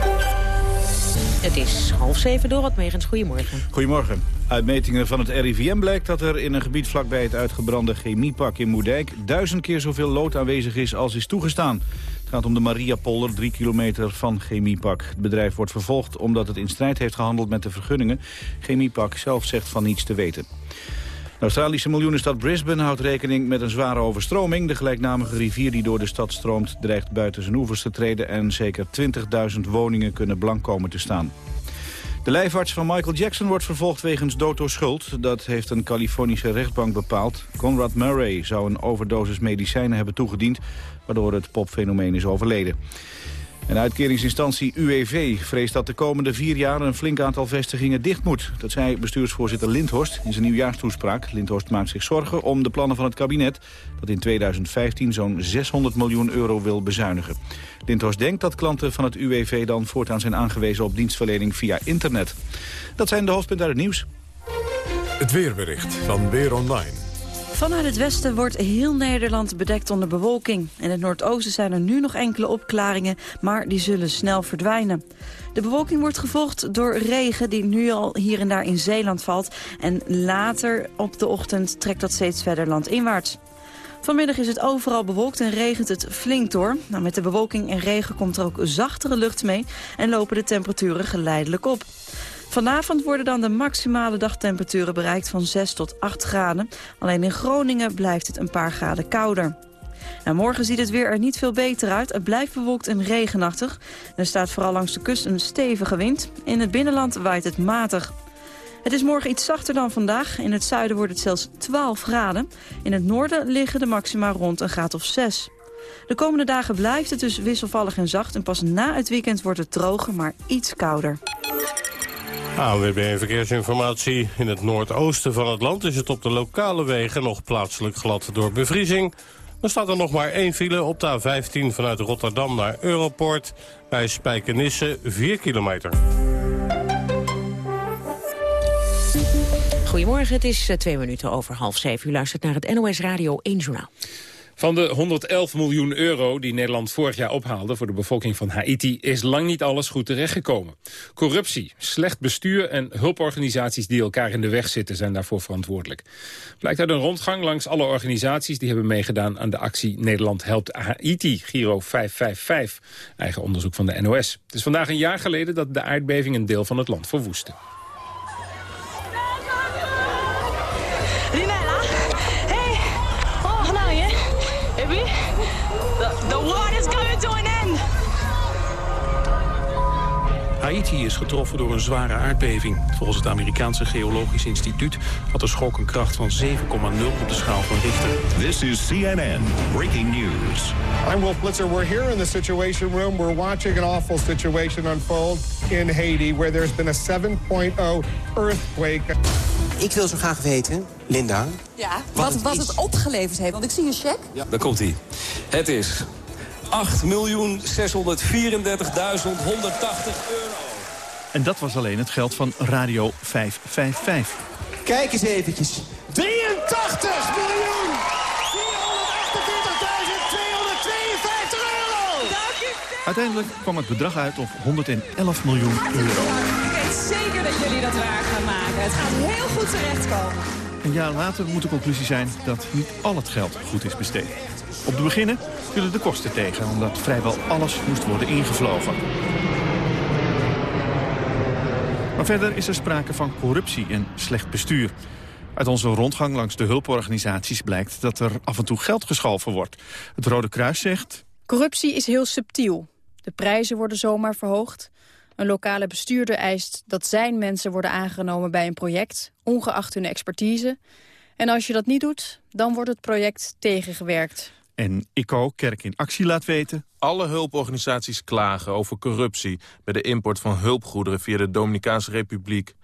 Het is half zeven door, wat meegens. Goedemorgen. Goedemorgen. Uit metingen van het RIVM blijkt dat er in een gebied vlakbij het uitgebrande chemiepak in Moerdijk... duizend keer zoveel lood aanwezig is als is toegestaan. Het gaat om de Mariapolder, drie kilometer van Chemiepak. Het bedrijf wordt vervolgd omdat het in strijd heeft gehandeld met de vergunningen. Chemiepak zelf zegt van niets te weten. De Australische miljoenenstad Brisbane houdt rekening met een zware overstroming. De gelijknamige rivier die door de stad stroomt dreigt buiten zijn oevers te treden... en zeker 20.000 woningen kunnen blank komen te staan. De lijfarts van Michael Jackson wordt vervolgd wegens dood door schuld. Dat heeft een Californische rechtbank bepaald. Conrad Murray zou een overdosis medicijnen hebben toegediend... waardoor het popfenomeen is overleden. Een uitkeringsinstantie UWV vreest dat de komende vier jaar een flink aantal vestigingen dicht moet. Dat zei bestuursvoorzitter Lindhorst in zijn nieuwjaarstoespraak. Lindhorst maakt zich zorgen om de plannen van het kabinet... dat in 2015 zo'n 600 miljoen euro wil bezuinigen. Lindhorst denkt dat klanten van het UWV dan voortaan zijn aangewezen op dienstverlening via internet. Dat zijn de hoofdpunten uit het nieuws. Het weerbericht van Weer Online. Vanuit het westen wordt heel Nederland bedekt onder bewolking. In het noordoosten zijn er nu nog enkele opklaringen, maar die zullen snel verdwijnen. De bewolking wordt gevolgd door regen die nu al hier en daar in Zeeland valt. En later op de ochtend trekt dat steeds verder landinwaarts. Vanmiddag is het overal bewolkt en regent het flink door. Nou, met de bewolking en regen komt er ook zachtere lucht mee en lopen de temperaturen geleidelijk op. Vanavond worden dan de maximale dagtemperaturen bereikt van 6 tot 8 graden. Alleen in Groningen blijft het een paar graden kouder. Nou, morgen ziet het weer er niet veel beter uit. Het blijft bewolkt en regenachtig. Er staat vooral langs de kust een stevige wind. In het binnenland waait het matig. Het is morgen iets zachter dan vandaag. In het zuiden wordt het zelfs 12 graden. In het noorden liggen de maxima rond een graad of 6. De komende dagen blijft het dus wisselvallig en zacht. En pas na het weekend wordt het droger, maar iets kouder. ANWB Verkeersinformatie. In het noordoosten van het land is het op de lokale wegen nog plaatselijk glad door bevriezing. Er staat er nog maar één file op de A15 vanuit Rotterdam naar Europort. Bij Spijkenisse 4 kilometer. Goedemorgen, het is eh, twee minuten over half zeven. U luistert naar het NOS Radio 1 Journaal. Van de 111 miljoen euro die Nederland vorig jaar ophaalde voor de bevolking van Haiti is lang niet alles goed terechtgekomen. Corruptie, slecht bestuur en hulporganisaties die elkaar in de weg zitten zijn daarvoor verantwoordelijk. Blijkt uit een rondgang langs alle organisaties die hebben meegedaan aan de actie Nederland helpt Haiti, Giro 555, eigen onderzoek van de NOS. Het is vandaag een jaar geleden dat de aardbeving een deel van het land verwoestte. Haiti is getroffen door een zware aardbeving. Volgens het Amerikaanse Geologisch Instituut had de schok een kracht van 7,0 op de schaal van Richter. This is CNN Breaking News. I'm Wolf Blitzer. We're here in the Situation Room. We're watching an awful situation unfold in Haiti... where there's been a 7.0 earthquake. Ik wil zo graag weten, Linda... Ja, wat, wat, het, opgeleverd heeft. Want ik zie een cheque. Ja. Daar komt hij. Het is 8.634.180 euro. En dat was alleen het geld van Radio 555. Kijk eens eventjes. 83 miljoen 448.252 euro! Uiteindelijk kwam het bedrag uit op 111 miljoen euro. Ik weet zeker dat jullie dat waar gaan maken. Het gaat heel goed terechtkomen. Een jaar later moet de conclusie zijn dat niet al het geld goed is besteed. Op de beginnen vielen de kosten tegen, omdat vrijwel alles moest worden ingevlogen. Maar verder is er sprake van corruptie en slecht bestuur. Uit onze rondgang langs de hulporganisaties blijkt dat er af en toe geld geschalven wordt. Het Rode Kruis zegt... Corruptie is heel subtiel. De prijzen worden zomaar verhoogd. Een lokale bestuurder eist dat zijn mensen worden aangenomen bij een project, ongeacht hun expertise. En als je dat niet doet, dan wordt het project tegengewerkt. En ICO Kerk in Actie laat weten... Alle hulporganisaties klagen over corruptie... bij de import van hulpgoederen via de Dominicaanse Republiek.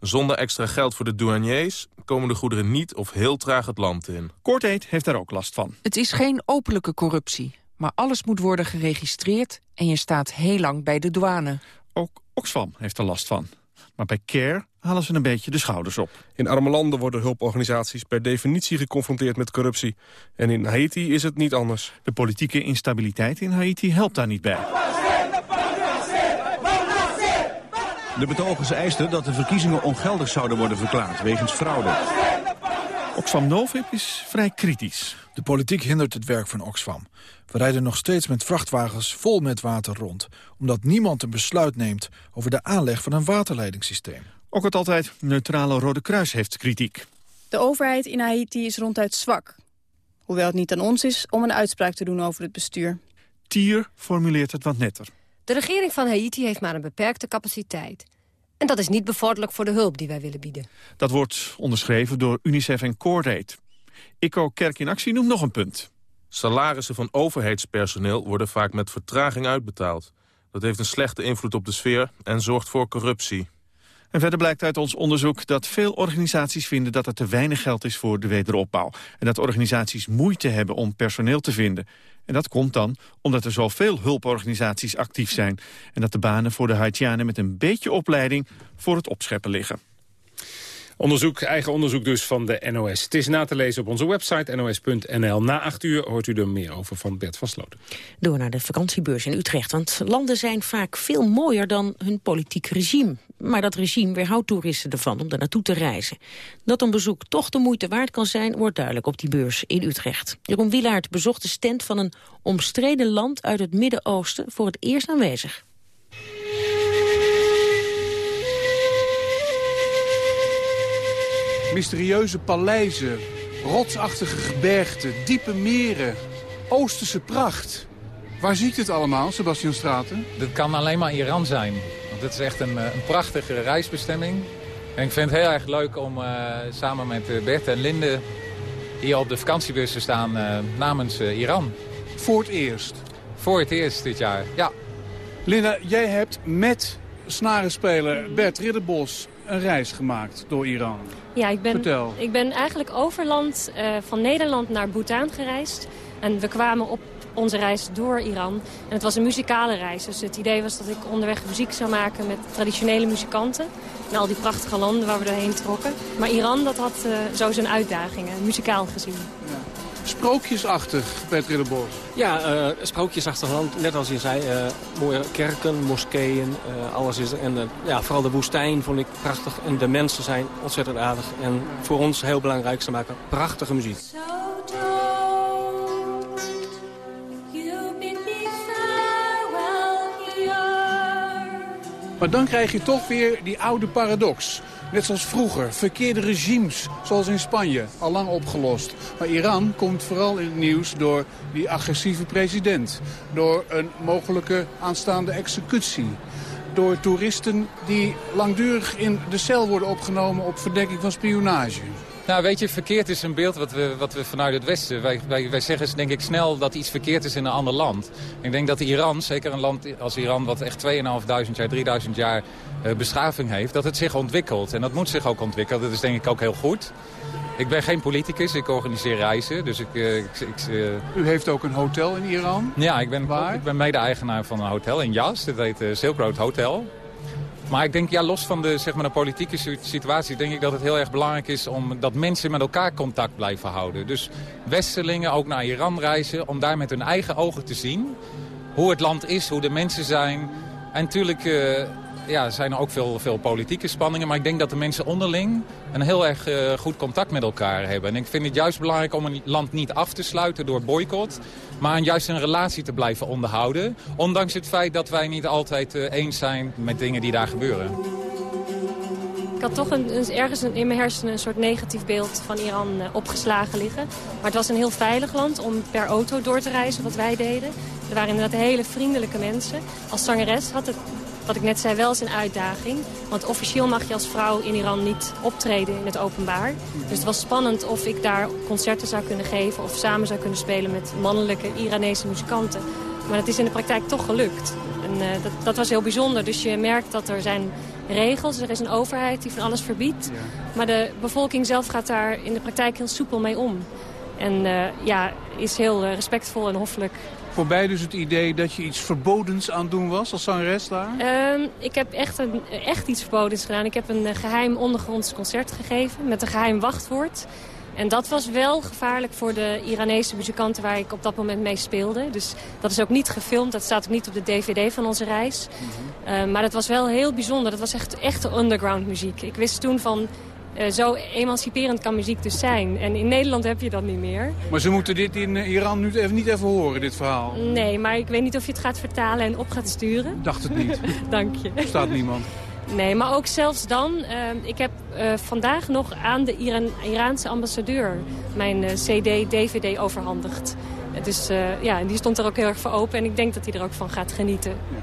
Zonder extra geld voor de douaniers komen de goederen niet of heel traag het land in. Coordaid heeft daar ook last van. Het is geen openlijke corruptie, maar alles moet worden geregistreerd... en je staat heel lang bij de douane. Ook Oxfam heeft er last van. Maar bij CARE halen ze een beetje de schouders op. In arme landen worden hulporganisaties per definitie geconfronteerd met corruptie. En in Haiti is het niet anders. De politieke instabiliteit in Haiti helpt daar niet bij. De betogers eisten dat de verkiezingen ongeldig zouden worden verklaard wegens fraude. Oxfam Novib is vrij kritisch. De politiek hindert het werk van Oxfam. We rijden nog steeds met vrachtwagens vol met water rond... omdat niemand een besluit neemt over de aanleg van een waterleidingssysteem. Ook het altijd neutrale Rode Kruis heeft kritiek. De overheid in Haiti is ronduit zwak. Hoewel het niet aan ons is om een uitspraak te doen over het bestuur. Tier formuleert het wat netter. De regering van Haiti heeft maar een beperkte capaciteit. En dat is niet bevorderlijk voor de hulp die wij willen bieden. Dat wordt onderschreven door UNICEF en Coordate. ICO Kerk in Actie noemt nog een punt. Salarissen van overheidspersoneel worden vaak met vertraging uitbetaald. Dat heeft een slechte invloed op de sfeer en zorgt voor corruptie. En verder blijkt uit ons onderzoek dat veel organisaties vinden dat er te weinig geld is voor de wederopbouw. En dat organisaties moeite hebben om personeel te vinden. En dat komt dan omdat er zoveel hulporganisaties actief zijn. En dat de banen voor de Haitianen met een beetje opleiding voor het opscheppen liggen. Onderzoek, eigen onderzoek dus van de NOS. Het is na te lezen op onze website nos.nl. Na acht uur hoort u er meer over van Bert van Sloten. Door naar de vakantiebeurs in Utrecht. Want landen zijn vaak veel mooier dan hun politiek regime. Maar dat regime weerhoudt toeristen ervan om daar naartoe te reizen. Dat een bezoek toch de moeite waard kan zijn... wordt duidelijk op die beurs in Utrecht. Jeroen Wielaert bezocht de stand van een omstreden land uit het Midden-Oosten... voor het eerst aanwezig. Mysterieuze paleizen, rotsachtige gebergten, diepe meren, oosterse pracht. Waar ziet het allemaal, Sebastian Straten? Dit kan alleen maar Iran zijn. Want het is echt een, een prachtige reisbestemming. En ik vind het heel erg leuk om uh, samen met uh, Bert en Linde hier op de vakantiebus te staan uh, namens Iran. Voor het eerst? Voor het eerst dit jaar, ja. Linda, jij hebt met snarenspeler Bert Ridderbos een reis gemaakt door Iran. Ja, ik ben, Vertel. ik ben eigenlijk overland uh, van Nederland naar Bhutan gereisd. En we kwamen op onze reis door Iran. En het was een muzikale reis. Dus het idee was dat ik onderweg muziek zou maken met traditionele muzikanten. En al die prachtige landen waar we doorheen trokken. Maar Iran, dat had uh, zo zijn uitdagingen, muzikaal gezien. Ja. Sprookjesachtig, Bert Ridderbos. Ja, uh, sprookjesachtig land. Net als je zei, uh, mooie kerken, moskeeën, uh, alles is er. En ja, vooral de woestijn vond ik prachtig. En de mensen zijn ontzettend aardig. En voor ons heel belangrijk, ze maken prachtige muziek. Maar dan krijg je toch weer die oude paradox. Net zoals vroeger, verkeerde regimes, zoals in Spanje, al lang opgelost. Maar Iran komt vooral in het nieuws door die agressieve president. Door een mogelijke aanstaande executie. Door toeristen die langdurig in de cel worden opgenomen op verdenking van spionage. Nou, weet je, verkeerd is een beeld wat we, wat we vanuit het Westen... Wij, wij, wij zeggen denk ik snel dat iets verkeerd is in een ander land. Ik denk dat Iran, zeker een land als Iran... wat echt 2.500 jaar, 3.000 jaar uh, beschaving heeft... dat het zich ontwikkelt. En dat moet zich ook ontwikkelen. Dat is denk ik ook heel goed. Ik ben geen politicus, ik organiseer reizen. Dus ik, uh, ik, ik uh... U heeft ook een hotel in Iran? Ja, ik ben, Waar? ik ben mede-eigenaar van een hotel in Yas. Dat heet Silk Road Hotel. Maar ik denk, ja, los van de, zeg maar, de politieke situatie... denk ik dat het heel erg belangrijk is om dat mensen met elkaar contact blijven houden. Dus westerlingen ook naar Iran reizen... om daar met hun eigen ogen te zien hoe het land is, hoe de mensen zijn. En natuurlijk uh, ja, zijn er ook veel, veel politieke spanningen. Maar ik denk dat de mensen onderling een heel erg uh, goed contact met elkaar hebben. En ik vind het juist belangrijk om een land niet af te sluiten door boycott. Maar juist een relatie te blijven onderhouden. Ondanks het feit dat wij niet altijd uh, eens zijn met dingen die daar gebeuren. Ik had toch een, ergens in mijn hersenen een soort negatief beeld van Iran uh, opgeslagen liggen. Maar het was een heel veilig land om per auto door te reizen, wat wij deden. Er waren inderdaad hele vriendelijke mensen. Als zangeres had het, wat ik net zei, wel eens een uitdaging. Want officieel mag je als vrouw in Iran niet optreden in het openbaar. Dus het was spannend of ik daar concerten zou kunnen geven... of samen zou kunnen spelen met mannelijke Iranese muzikanten. Maar dat is in de praktijk toch gelukt. En uh, dat, dat was heel bijzonder. Dus je merkt dat er zijn regels. Er is een overheid die van alles verbiedt. Maar de bevolking zelf gaat daar in de praktijk heel soepel mee om. En uh, ja, is heel uh, respectvol en hoffelijk. Voorbij dus het idee dat je iets verbodens aan het doen was als zangeres daar? Uh, ik heb echt, een, echt iets verbodens gedaan. Ik heb een uh, geheim ondergronds concert gegeven met een geheim wachtwoord. En dat was wel gevaarlijk voor de Iranese muzikanten waar ik op dat moment mee speelde. Dus dat is ook niet gefilmd, dat staat ook niet op de dvd van onze reis. Mm -hmm. maar dat was wel heel bijzonder, dat was echt echte underground muziek. Ik wist toen van, uh, zo emanciperend kan muziek dus zijn. En in Nederland heb je dat niet meer. Maar ze moeten dit in Iran nu even, niet even horen, dit verhaal? Nee, maar ik weet niet of je het gaat vertalen en op gaat sturen. Dacht het niet. Dank je. Er staat niemand. Nee, maar ook zelfs dan. Uh, ik heb uh, vandaag nog aan de Iran Iraanse ambassadeur mijn CD-DVD overhandigd. Dus ja, die stond er ook heel erg voor open. En ik denk dat hij er ook van gaat genieten. Ja.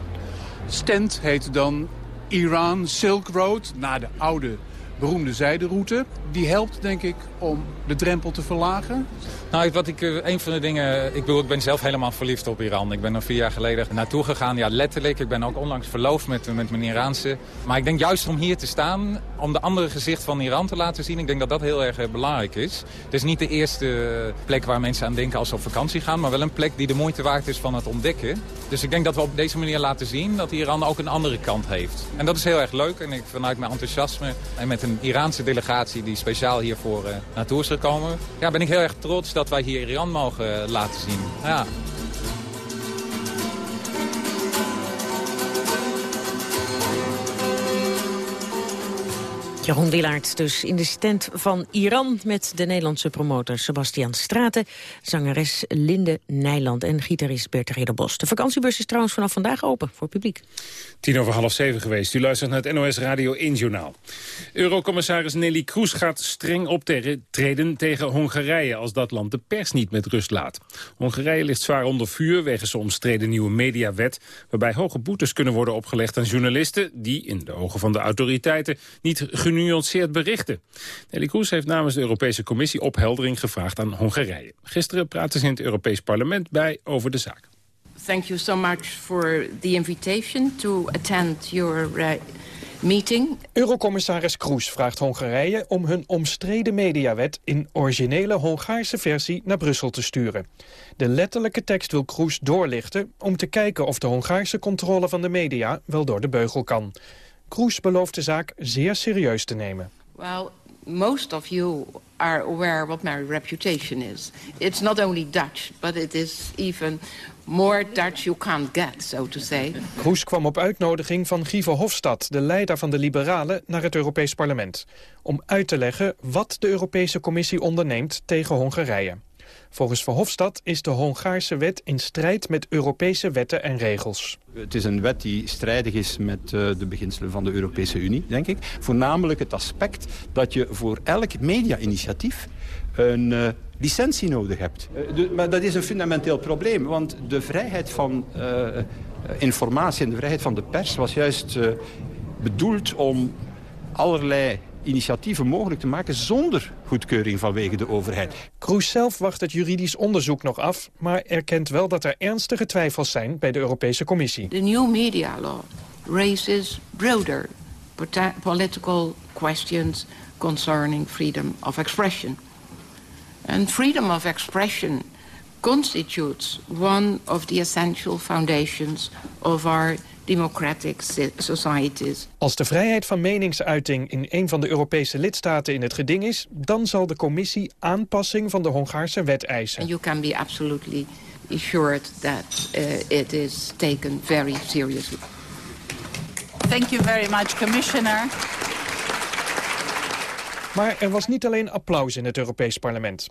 Stent heet dan Iran Silk Road, naar de oude beroemde zijderoute. Die helpt, denk ik, om de drempel te verlagen. Nou, wat ik, een van de dingen... Ik, bedoel, ik ben zelf helemaal verliefd op Iran. Ik ben er vier jaar geleden naartoe gegaan. Ja, letterlijk. Ik ben ook onlangs verloofd met, met mijn Iraanse. Maar ik denk juist om hier te staan... om de andere gezicht van Iran te laten zien... ik denk dat dat heel erg belangrijk is. Het is niet de eerste plek waar mensen aan denken als ze op vakantie gaan... maar wel een plek die de moeite waard is van het ontdekken. Dus ik denk dat we op deze manier laten zien... dat Iran ook een andere kant heeft. En dat is heel erg leuk. En ik, vanuit mijn enthousiasme en met een Iraanse delegatie... die speciaal hiervoor naartoe is gekomen... Ja, ben ik heel erg trots dat wij hier Iran mogen laten zien. Ja. Jeroen Willaert dus in de stand van Iran... met de Nederlandse promotor Sebastian Straten... zangeres Linde Nijland en gitarist Bert Rederbos. De vakantiebus is trouwens vanaf vandaag open voor publiek. Tien over half zeven geweest. U luistert naar het NOS Radio 1 Journaal. Eurocommissaris Nelly Kroes gaat streng optreden tegen Hongarije... als dat land de pers niet met rust laat. Hongarije ligt zwaar onder vuur wegens de omstreden nieuwe mediawet... waarbij hoge boetes kunnen worden opgelegd aan journalisten... die in de ogen van de autoriteiten niet genuanceerd berichten. Nelly Kroes heeft namens de Europese Commissie opheldering gevraagd aan Hongarije. Gisteren praten ze in het Europees Parlement bij over de zaak. Thank you so much for the invitation to attend your uh, meeting. Eurocommissaris Kroes vraagt Hongarije om hun omstreden mediawet in originele Hongaarse versie naar Brussel te sturen. De letterlijke tekst wil Kroes doorlichten om te kijken of de Hongaarse controle van de media wel door de beugel kan. Kroes belooft de zaak zeer serieus te nemen. Well, most of you are aware what my reputation is. It's not only Dutch, but it is even more Dutch you can't get, so to say. Kroes kwam op uitnodiging van Guy Verhofstadt, de leider van de Liberalen, naar het Europees Parlement. Om uit te leggen wat de Europese Commissie onderneemt tegen Hongarije. Volgens Verhofstadt is de Hongaarse wet in strijd met Europese wetten en regels. Het is een wet die strijdig is met uh, de beginselen van de Europese Unie, denk ik. Voornamelijk het aspect dat je voor elk media-initiatief een uh, licentie nodig hebt. Uh, de, maar dat is een fundamenteel probleem, want de vrijheid van informatie en de vrijheid van de pers was juist bedoeld om allerlei initiatieven mogelijk te maken zonder goedkeuring vanwege de overheid. Kroes zelf wacht het juridisch onderzoek nog af, maar erkent wel dat er ernstige twijfels zijn bij de Europese Commissie. The new media law raises broader political questions concerning freedom of expression. And freedom of expression constitutes one of the essential foundations of our democratic societies. Als de vrijheid van meningsuiting in een van de Europese lidstaten in het geding is... dan zal de commissie aanpassing van de Hongaarse wet eisen. And you can be absolutely assured that uh, it is taken very seriously. Thank you very much, Commissioner. Maar er was niet alleen applaus in het Europees Parlement.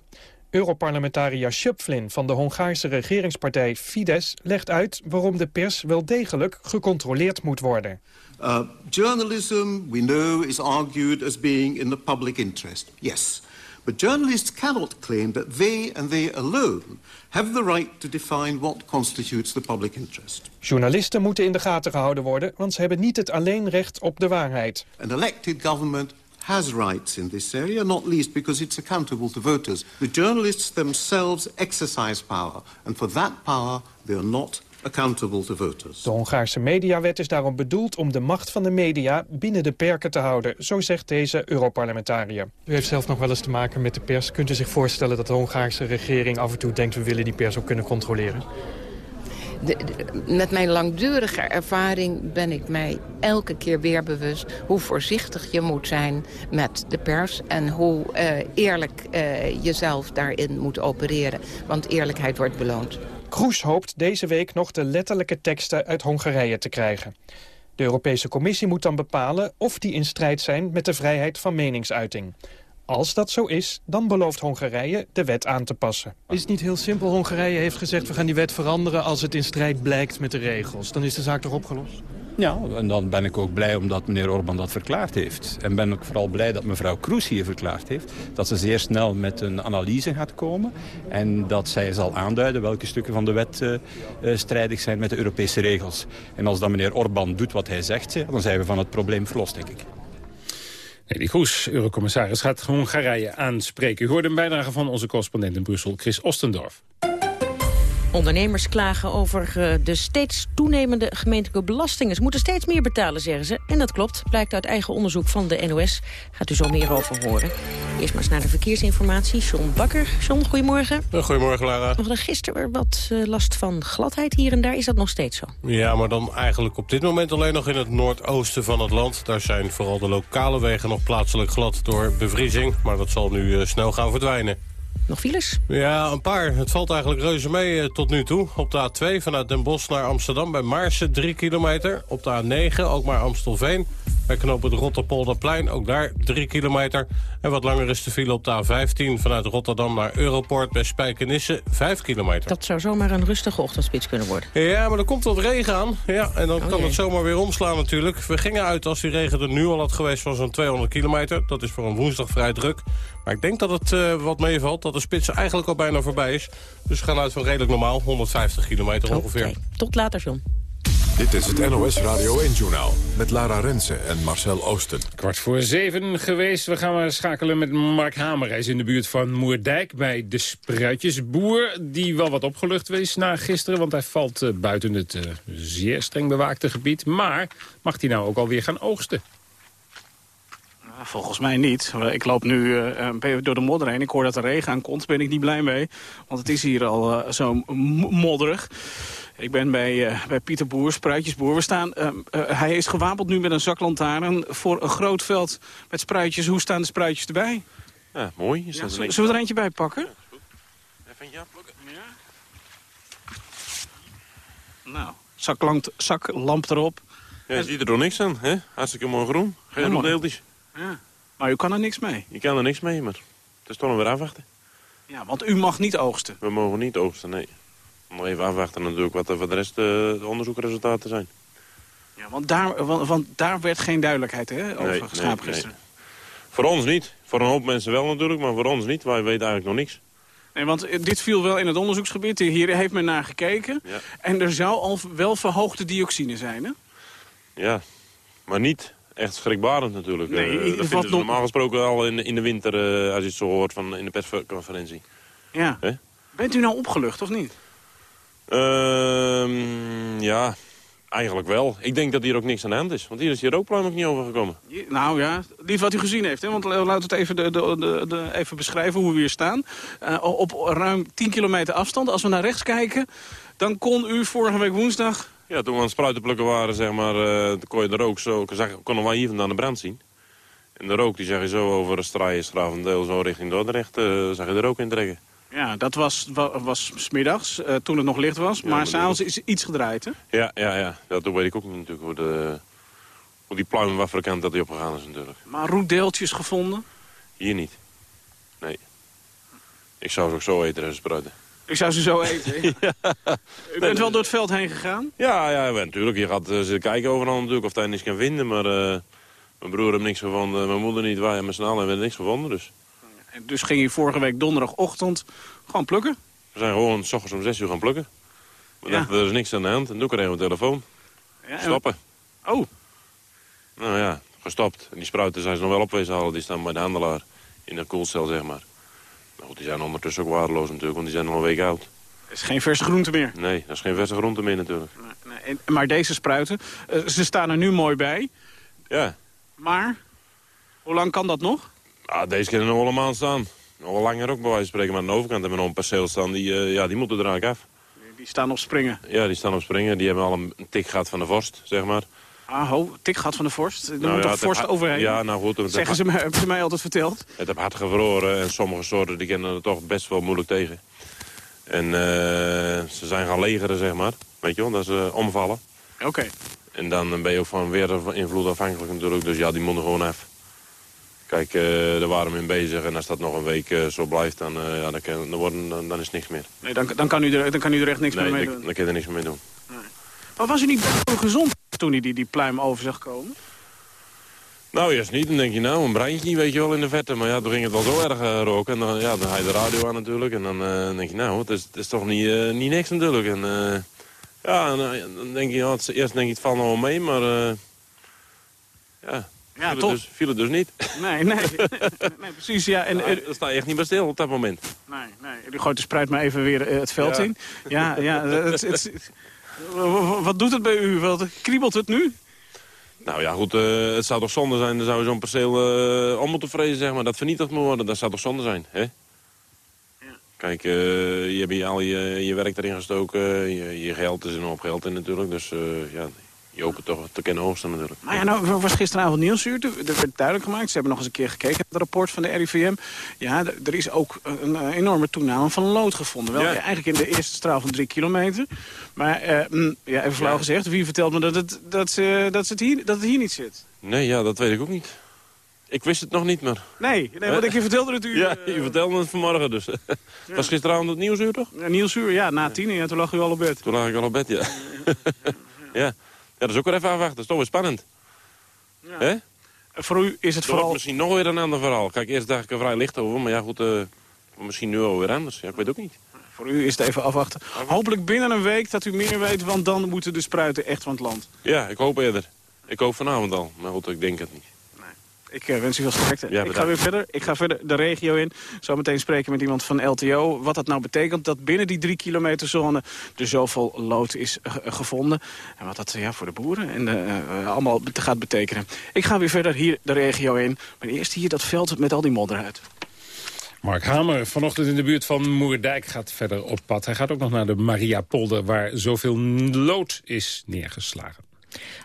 Europarlementariër Schöpflin van de Hongaarse regeringspartij Fidesz legt uit waarom de pers wel degelijk gecontroleerd moet worden. Uh, journalism, we know, is argued as being in the public interest. Yes. But journalists cannot claim that they and they alone have the right to define what constitutes the public interest. Journalisten moeten in de gaten gehouden worden, want ze hebben niet het alleen recht op de waarheid. An elected government has rights in this area, not least because it's accountable to voters. The journalists themselves exercise power, and for that power they are not accountable to voters. De Hongaarse mediawet is daarom bedoeld om de macht van de media binnen de perken te houden, zo zegt deze Europarlementariër. U heeft zelf nog wel eens te maken met de pers. Kunt u zich voorstellen dat de Hongaarse regering af en toe denkt we willen die pers ook kunnen controleren? Met mijn langdurige ervaring ben ik mij elke keer weer bewust... hoe voorzichtig je moet zijn met de pers... en hoe uh, eerlijk uh, jezelf daarin moet opereren. Want eerlijkheid wordt beloond. Kroes hoopt deze week nog de letterlijke teksten uit Hongarije te krijgen. De Europese Commissie moet dan bepalen of die in strijd zijn met de vrijheid van meningsuiting. Als dat zo is, dan belooft Hongarije de wet aan te passen. Is het niet heel simpel? Hongarije heeft gezegd we gaan die wet veranderen als het in strijd blijkt met de regels. Dan is de zaak toch opgelost? Ja, en dan ben ik ook blij omdat meneer Orbán dat verklaard heeft. En ben ik vooral blij dat mevrouw Kroes hier verklaard heeft... dat ze zeer snel met een analyse gaat komen... en dat zij zal aanduiden welke stukken van de wet uh, uh, strijdig zijn met de Europese regels. En als dan meneer Orbán doet wat hij zegt, dan zijn we van het probleem verlost, denk ik. Nelly Kroes, eurocommissaris, gaat Hongarije aanspreken. U hoorde een bijdrage van onze correspondent in Brussel, Chris Ostendorf. Ondernemers klagen over uh, de steeds toenemende gemeentelijke belastingen. Ze moeten steeds meer betalen, zeggen ze. En dat klopt, blijkt uit eigen onderzoek van de NOS. Gaat u zo meer over horen. Eerst maar eens naar de verkeersinformatie. John Bakker. John, goedemorgen. Goedemorgen, Lara. We hadden gisteren wat uh, last van gladheid hier en daar. Is dat nog steeds zo? Ja, maar dan eigenlijk op dit moment alleen nog in het noordoosten van het land. Daar zijn vooral de lokale wegen nog plaatselijk glad door bevriezing. Maar dat zal nu uh, snel gaan verdwijnen. Nog files? Ja, een paar. Het valt eigenlijk reuze mee eh, tot nu toe. Op de A2 vanuit Den Bosch naar Amsterdam bij Maarsen 3 kilometer. Op de A9 ook maar Amstelveen. Bij knoop het Rotterpolderplein, ook daar 3 kilometer. En wat langer is de file op de A15 vanuit Rotterdam naar Europort bij Spijkenisse 5 kilometer. Dat zou zomaar een rustige ochtendspits kunnen worden. Ja, maar er komt wat regen aan. Ja, en dan Oh, kan jee. het zomaar weer omslaan natuurlijk. We gingen uit als die regen er nu al had geweest van zo'n 200 kilometer. Dat is voor een woensdag vrij druk. Maar ik denk dat het eh, wat meevalt, dat de spits eigenlijk al bijna voorbij is. Dus we gaan uit van redelijk normaal, 150 kilometer ongeveer. Tot later, John. Dit is het NOS Radio 1-journaal met Lara Rensen en Marcel Oosten. Kwart voor zeven geweest. We gaan maar schakelen met Mark Hamer. Hij is in de buurt van Moerdijk bij de Spruitjesboer. Die wel wat opgelucht is na gisteren. Want hij valt eh, buiten het eh, zeer streng bewaakte gebied. Maar mag hij nou ook alweer gaan oogsten? Volgens mij niet. Ik loop nu eh, door de modder heen. Ik hoor dat er regen aankomt. ben ik niet blij mee. Want het is hier al eh, zo modderig. Ik ben bij, eh, bij Pieter Boer, Spruitjesboer. We staan, hij is gewapend nu met een zaklantaarn voor een groot veld met spruitjes. Hoe staan de spruitjes erbij? Ja, mooi. Ja, er zullen we er eentje bij pakken? Even ja, plukken. Nou, zaklamp, zaklamp erop. Ja, je ziet er toch niks aan, hè? Hartstikke mooi groen. Geen Ja. Ja. Maar u kan er niks mee. Je kan er niks mee, maar het is toch nog weer afwachten. Ja, want u mag niet oogsten. We mogen niet oogsten, nee. Nog even afwachten natuurlijk wat er voor de rest eh, de onderzoekresultaten zijn. Ja, want daar, want, want daar werd geen duidelijkheid hè, over Nee, geschapen nee, gisteren. Voor ons niet. Voor een hoop mensen wel natuurlijk, maar voor ons niet. Wij weten eigenlijk nog niks. Nee, want eh, dit viel wel in het onderzoeksgebied. Hier heeft men naar gekeken. Ja. En er zou al wel verhoogde dioxine zijn, hè? Ja, maar niet echt schrikbarend natuurlijk. Nee, Eh, dat geval vinden ze nog- normaal gesproken al in, in de winter, eh, als je het zo hoort van, in de persconferentie. Ja. Bent u nou opgelucht, of niet? Ehm, ja, eigenlijk wel. Ik denk dat hier ook niks aan de hand is. Want hier is die rookpluim ook niet overgekomen. Nou ja, lief wat u gezien heeft. Hè? Want la- laten we het even, de, de, de, de- even beschrijven hoe we hier staan. Eh, op ruim 10 kilometer afstand. Als we naar rechts kijken, dan kon u vorige week woensdag... Ja, toen we aan het spruiten plukken waren, zeg maar, eh dan kon je de rook zo, konden wij hier vandaan de brand zien. En de rook, die zag je zo over Straaien, Stravendeel, zo richting Dordrecht, eh, zag je de rook intrekken. Ja, dat was, wa- was smiddags, eh, toen het nog licht was. maar maar s'avonds is iets gedraaid, hè? Ja, ja, ja. toen weet ik ook niet natuurlijk hoe, de, hoe die pluim, wat voor kant dat die opgegaan is natuurlijk. Maar roetdeeltjes gevonden. Hier niet. Nee. Ik zou ze ook zo eten en spruiten. Ik zou ze zo eten. hè? U bent wel door het veld heen gegaan? Ja, ja, ja, natuurlijk. Je gaat eh, zitten kijken overal natuurlijk of hij niks kan vinden. Maar eh, mijn broer heeft niks gevonden, mijn moeder niet, wij z'n allen hebben niks gevonden. Dus En dus ging je vorige week donderdagochtend gewoon plukken? we zijn gewoon s ochtends om zes uur gaan plukken. We Ja. dachten, er is niks aan de hand. En toen kregen we een telefoon. Ja, en- Stoppen. Oh. Nou ja, gestopt. En die spruiten zijn ze nog wel opwezen halen. Die staan bij de handelaar in de koelcel, zeg maar. Goed, die zijn ondertussen ook waardeloos natuurlijk, want die zijn al een week oud. is geen verse groente meer. Nee, dat is geen verse groente meer natuurlijk. Nee, maar deze spruiten, eh, ze staan er nu mooi bij. Ja. Maar, hoe lang kan dat nog? Ah, deze kunnen nog wel een maand staan. Nog wel langer ook bij wijze van spreken. Maar aan de overkant hebben we nog een perceel staan. Die, eh, ja, die moeten er eigenlijk af. Die staan op springen. Ja, die staan op springen. Die hebben al een tik gehad van de vorst, zeg maar. Ah, ho, tik gaat van de vorst. Er Nou moet ja, toch vorst heb- overheen? Ja, nou goed. Zeggen heb- ze mij, hebben ze mij altijd verteld. Het heeft hard gevroren en sommige soorten die kennen er toch best wel moeilijk tegen. En eh, ze zijn gaan legeren, zeg maar. Weet je wel, dat ze omvallen. Oké. En dan ben je ook van weerinvloed afhankelijk natuurlijk. Dus ja, die moeten gewoon af. Kijk, eh daar waren we mee bezig. En als dat nog een week eh, zo blijft, dan, eh, ja, dan, kan- dan, worden, dan, dan is niks meer. Nee, dan, dan, kan u er, dan kan u er echt niks nee, meer mee doen. dan kun je er niks meer mee doen. Maar was u niet gezond toen u die, die pluim over zag komen? Nou, eerst niet. Dan denk je, nou, een breintje, weet je wel, in de vette. Maar ja, toen ging het wel zo erg eh, roken. En dan, ja, dan ga je de radio aan natuurlijk. En dan eh, denk je, nou, het is, het is toch niet, eh, niet niks natuurlijk. En ja, en, dan denk je, ja, het, eerst denk je, het valt nog wel mee, maar... ja, Ja, viel, toch? Het dus, viel het dus niet. Nee, nee. nee precies, ja. En, Nou, dan sta je echt niet meer stil op dat moment. Nee, nee. U gooit de spruit maar even weer het veld Ja. in. Ja, ja. Het, het- wat doet het bij u? Wat, kriebelt het nu? Nou ja, goed, eh, het zou toch zonde zijn, dan zou zo'n perceel eh om moeten vrezen, zeg maar. Dat vernietigd moet worden, dat zou toch zonde zijn, hè? Kijk, eh, je hebt hier al je, je werk erin gestoken, je, je geld is er nog op geld in natuurlijk. Dus eh, ja, je het toch te kunnen oogsten natuurlijk. Maar ja, nou was gisteravond nieuwsuur. Er werd duidelijk gemaakt. Ze hebben nog eens een keer gekeken naar het rapport van de RIVM. Ja, er is ook een eh, enorme toename van lood gevonden. Wel Ja. eigenlijk in de eerste straal van drie kilometer. Maar eh, mm, ja, even flauw Ja. gezegd, wie vertelt me dat het, dat, ze, dat, ze het hier, dat het hier niet zit? Nee, ja, dat weet ik ook niet. Ik wist het nog niet, maar... Nee, nee want ik je vertelde het u. Ja, je vertelde het vanmorgen dus. was gisteravond het nieuwsuur, toch? Uh, nieuwsuur, ja, na tien. Ja, toen lag u al op bed. Toen lag ik al op bed, ja. ja. ja, dat is ook weer even afwachten. Dat is toch weer spannend. Hè? Voor u is het vooral... misschien nog weer een ander verhaal. Kijk, eerst dacht ik er vrij licht over, maar ja goed, eh, misschien nu wel weer anders. Ja, ik weet ook niet. Voor u is het even afwachten. Hopelijk binnen een week dat u meer weet, want dan moeten de spruiten echt van het land. Ja, ik hoop eerder. Ik hoop vanavond al, maar goed, ik denk het niet. Ik eh, wens u veel sterkte. Ja, ik ga weer verder. Ik ga verder de regio in. Zo meteen spreken met iemand van LTO. Wat dat nou betekent dat binnen die drie kilometer zone er zoveel lood is gevonden. En wat dat ja, voor de boeren en eh, eh, allemaal gaat betekenen. Ik ga weer verder hier de regio in. Maar eerst hier dat veld met al die modder uit. Mark Hamer, vanochtend in de buurt van Moerdijk, gaat verder op pad. Hij gaat ook nog naar de Mariapolder, waar zoveel lood is neergeslagen.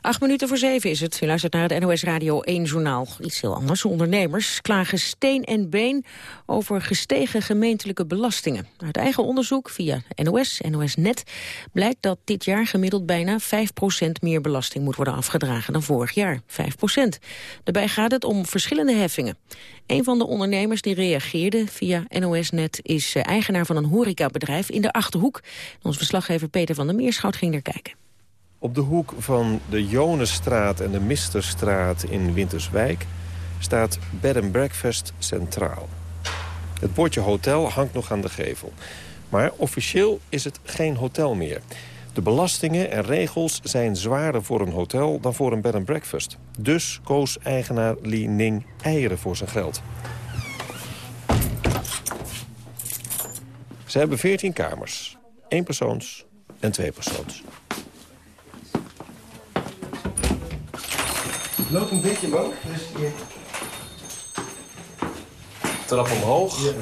Acht minuten voor zeven is het. U luistert naar het NOS Radio 1 journaal. Iets heel anders. Ondernemers klagen steen en been over gestegen gemeentelijke belastingen. Uit eigen onderzoek via NOS, NOS-net, blijkt dat dit jaar gemiddeld bijna 5% meer belasting moet worden afgedragen dan vorig jaar. 5%. Daarbij gaat het om verschillende heffingen. Een van de ondernemers die reageerde via NOS-net is eh, eigenaar van een horecabedrijf in de Achterhoek. Ons verslaggever Peter van der Meerschout ging er kijken. Op de hoek van de Jonusstraat en de Misterstraat in Winterswijk staat Bed and Breakfast centraal. Het bordje hotel hangt nog aan de gevel. Maar officieel is het geen hotel meer. De belastingen en regels zijn zwaarder voor een hotel dan voor een bed and breakfast. Dus koos eigenaar Li Ning eieren voor zijn geld. Ze hebben 14 kamers. één persoons en twee persoons. Loop een beetje omhoog. Dus je... Trap omhoog.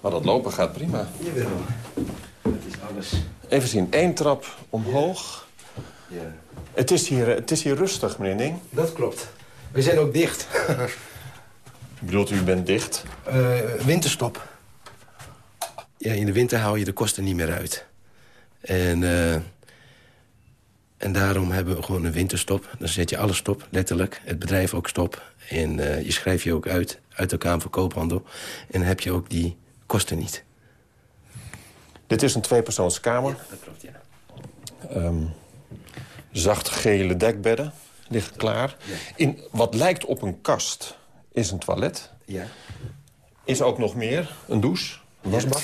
Maar dat lopen gaat prima. Jawel. Dat is alles. Even zien, één trap omhoog. Ja. Het is hier, het is hier rustig, meneer Ning. Dat klopt. We zijn ook dicht. Bedoelt u, u bent dicht? Eh, winterstop. Ja, in de winter hou je de kosten niet meer uit. En, eh, en daarom hebben we gewoon een winterstop. Dan zet je alles stop, letterlijk. Het bedrijf ook stop. En eh, je schrijft je ook uit, uit de Kamer van Koophandel. En dan heb je ook die kosten niet. Dit is een tweepersoonskamer. dat klopt, ja. Ehm, zacht gele dekbedden liggen klaar. In wat lijkt op een kast is een toilet. Ja. Is ook nog meer een douche, wasbak.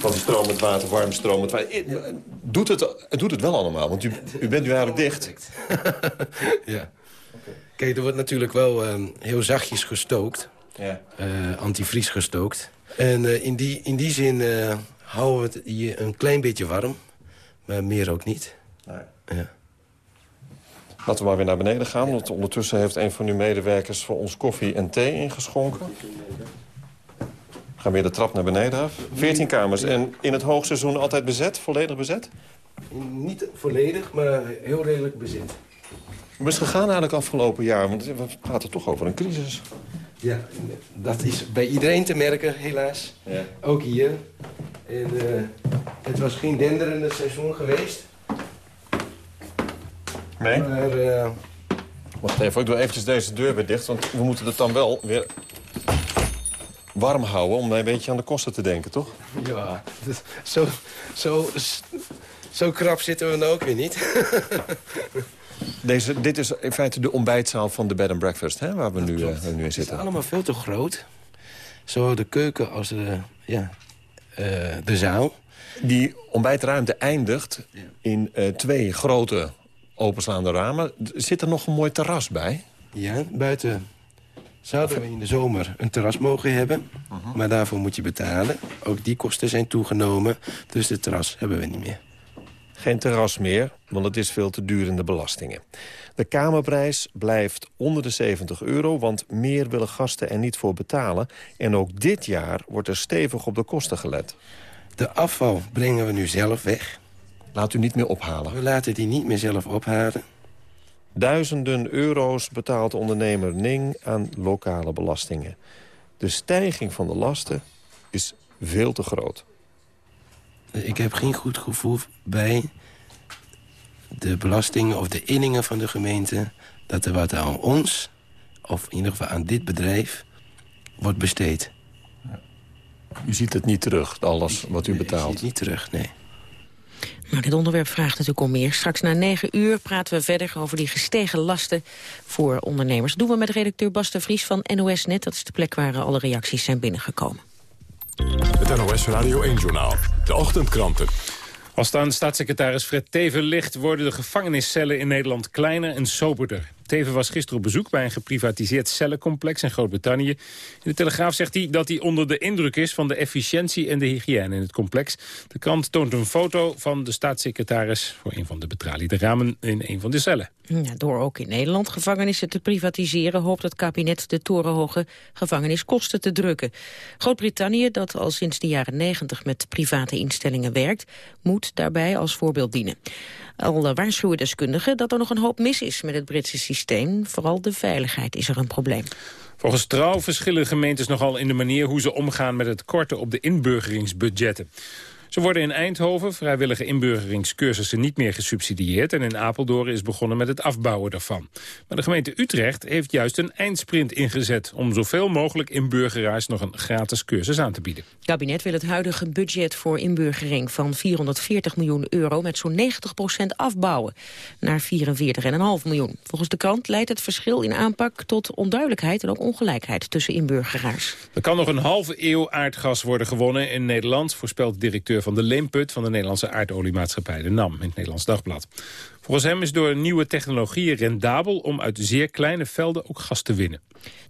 Van die stromend water, warm stromend water. Eh, Doet het, het doet het wel allemaal, want u, u bent nu eigenlijk dicht. ja. Kijk, er wordt natuurlijk wel ehm, heel zachtjes gestookt. ja. antivries gestookt. En in, die, in die zin houden we het hier een klein beetje warm. Maar meer ook niet. Nee. Ja. Laten we maar weer naar beneden gaan. Want ondertussen heeft een van uw medewerkers voor ons koffie en thee ingeschonken. Gaan weer de trap naar beneden af. 14 kamers. En in het hoogseizoen altijd bezet? Volledig bezet? Niet volledig, maar heel redelijk bezet. Hoe is het gegaan eigenlijk afgelopen jaar? Want we praten toch over een crisis. Ja, dat is bij iedereen te merken, helaas. Ja. Ook hier. En, uh, het was geen denderende seizoen geweest. Nee? Maar, uh... Wacht even, ik doe eventjes deze deur weer dicht. Want we moeten het dan wel weer warm houden... om een beetje aan de kosten te denken, toch? Ja, zo, zo, zo krap zitten we dan ook weer niet. Deze, dit is in feite de ontbijtzaal van de bed and breakfast, hè, waar we nu, uh, nu in zitten. Het is allemaal veel te groot. Zowel de keuken als de, ja, uh, de zaal. Die ontbijtruimte eindigt in uh, twee grote openslaande ramen. Zit er nog een mooi terras bij? Ja, buiten zouden we in de zomer een terras mogen hebben. Uh-huh. Maar daarvoor moet je betalen. Ook die kosten zijn toegenomen. Dus de terras hebben we niet meer. Geen terras meer, want het is veel te duur in de belastingen. De kamerprijs blijft onder de 70 euro, want meer willen gasten er niet voor betalen. En ook dit jaar wordt er stevig op de kosten gelet. De afval brengen we nu zelf weg. Laat u niet meer ophalen. We laten die niet meer zelf ophalen. Duizenden euro's betaalt ondernemer Ning aan lokale belastingen. De stijging van de lasten is veel te groot. Ik heb geen goed gevoel bij de belastingen of de inningen van de gemeente... dat er wat aan ons, of in ieder geval aan dit bedrijf, wordt besteed. U ziet het niet terug, alles wat u betaalt? Ik zie het niet terug, nee. Nou, dit onderwerp vraagt natuurlijk om meer. Straks na negen uur praten we verder over die gestegen lasten voor ondernemers. Dat doen we met redacteur Bas de Vries van NOS Net. Dat is de plek waar alle reacties zijn binnengekomen. Het NOS Radio 1-journaal. De ochtendkranten. Als het aan staatssecretaris Fred Teven ligt... worden de gevangeniscellen in Nederland kleiner en soberder. Teven was gisteren op bezoek bij een geprivatiseerd cellencomplex in Groot-Brittannië. In de Telegraaf zegt hij dat hij onder de indruk is van de efficiëntie en de hygiëne in het complex. De krant toont een foto van de staatssecretaris voor een van de betraliede ramen in een van de cellen. Ja, door ook in Nederland gevangenissen te privatiseren... hoopt het kabinet de torenhoge gevangeniskosten te drukken. Groot-Brittannië, dat al sinds de jaren 90 met private instellingen werkt... moet daarbij als voorbeeld dienen. Al waarschuwen deskundigen dat er nog een hoop mis is met het Britse systeem. Vooral de veiligheid is er een probleem. Volgens Trouw verschillen gemeentes nogal in de manier hoe ze omgaan met het korten op de inburgeringsbudgetten. Ze worden in Eindhoven vrijwillige inburgeringscursussen niet meer gesubsidieerd... en in Apeldoorn is begonnen met het afbouwen daarvan. Maar de gemeente Utrecht heeft juist een eindsprint ingezet... om zoveel mogelijk inburgeraars nog een gratis cursus aan te bieden. Het kabinet wil het huidige budget voor inburgering van 440 miljoen euro... met zo'n 90% afbouwen naar 44,5 miljoen. Volgens de krant leidt het verschil in aanpak tot onduidelijkheid... en ook ongelijkheid tussen inburgeraars. Er kan nog een halve eeuw aardgas worden gewonnen in Nederland... voorspelt directeur van de Leemput van de Nederlandse aardoliemaatschappij, de NAM, in het Nederlands Dagblad. Volgens hem is door nieuwe technologieën rendabel om uit zeer kleine velden ook gas te winnen.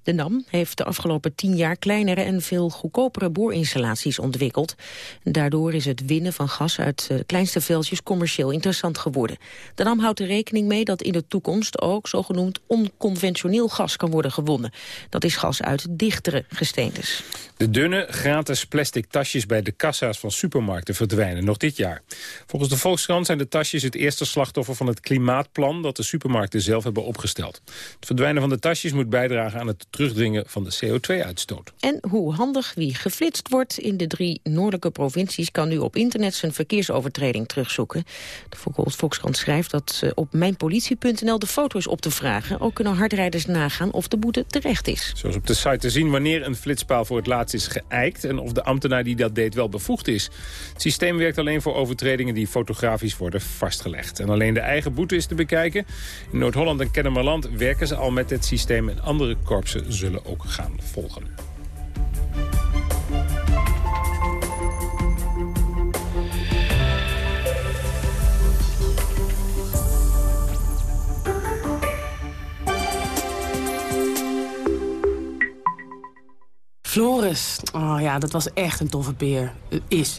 De NAM heeft de afgelopen tien jaar kleinere en veel goedkopere boorinstallaties ontwikkeld. Daardoor is het winnen van gas uit de kleinste veldjes commercieel interessant geworden. De NAM houdt er rekening mee dat in de toekomst ook zogenoemd onconventioneel gas kan worden gewonnen. Dat is gas uit dichtere gesteentes. De dunne, gratis plastic tasjes bij de kassa's van supermarkten verdwijnen nog dit jaar. Volgens de Volkskrant zijn de tasjes het eerste slachtoffer van het klimaatplan dat de supermarkten zelf hebben opgesteld. Het verdwijnen van de tasjes moet bijdragen aan het terugdringen van de CO2-uitstoot. En hoe handig wie geflitst wordt in de drie noordelijke provincies... kan nu op internet zijn verkeersovertreding terugzoeken. De Volkskrant schrijft dat op mijnpolitie.nl de foto's op te vragen. Ook kunnen hardrijders nagaan of de boete terecht is. Zoals op de site te zien wanneer een flitspaal voor het laatst is geëikt... en of de ambtenaar die dat deed wel bevoegd is. Het systeem werkt alleen voor overtredingen die fotografisch worden vastgelegd. En alleen de eigen boete is te bekijken. In Noord-Holland en Kennemerland werken ze al met dit systeem... en andere korpsen zullen ook gaan volgen. Floris. Oh ja, dat was echt een toffe peer. Is.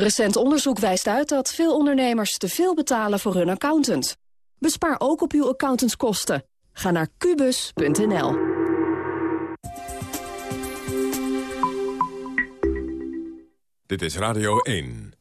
Recent onderzoek wijst uit dat veel ondernemers te veel betalen voor hun accountant. Bespaar ook op uw accountantskosten. Ga naar kubus.nl. Dit is Radio 1.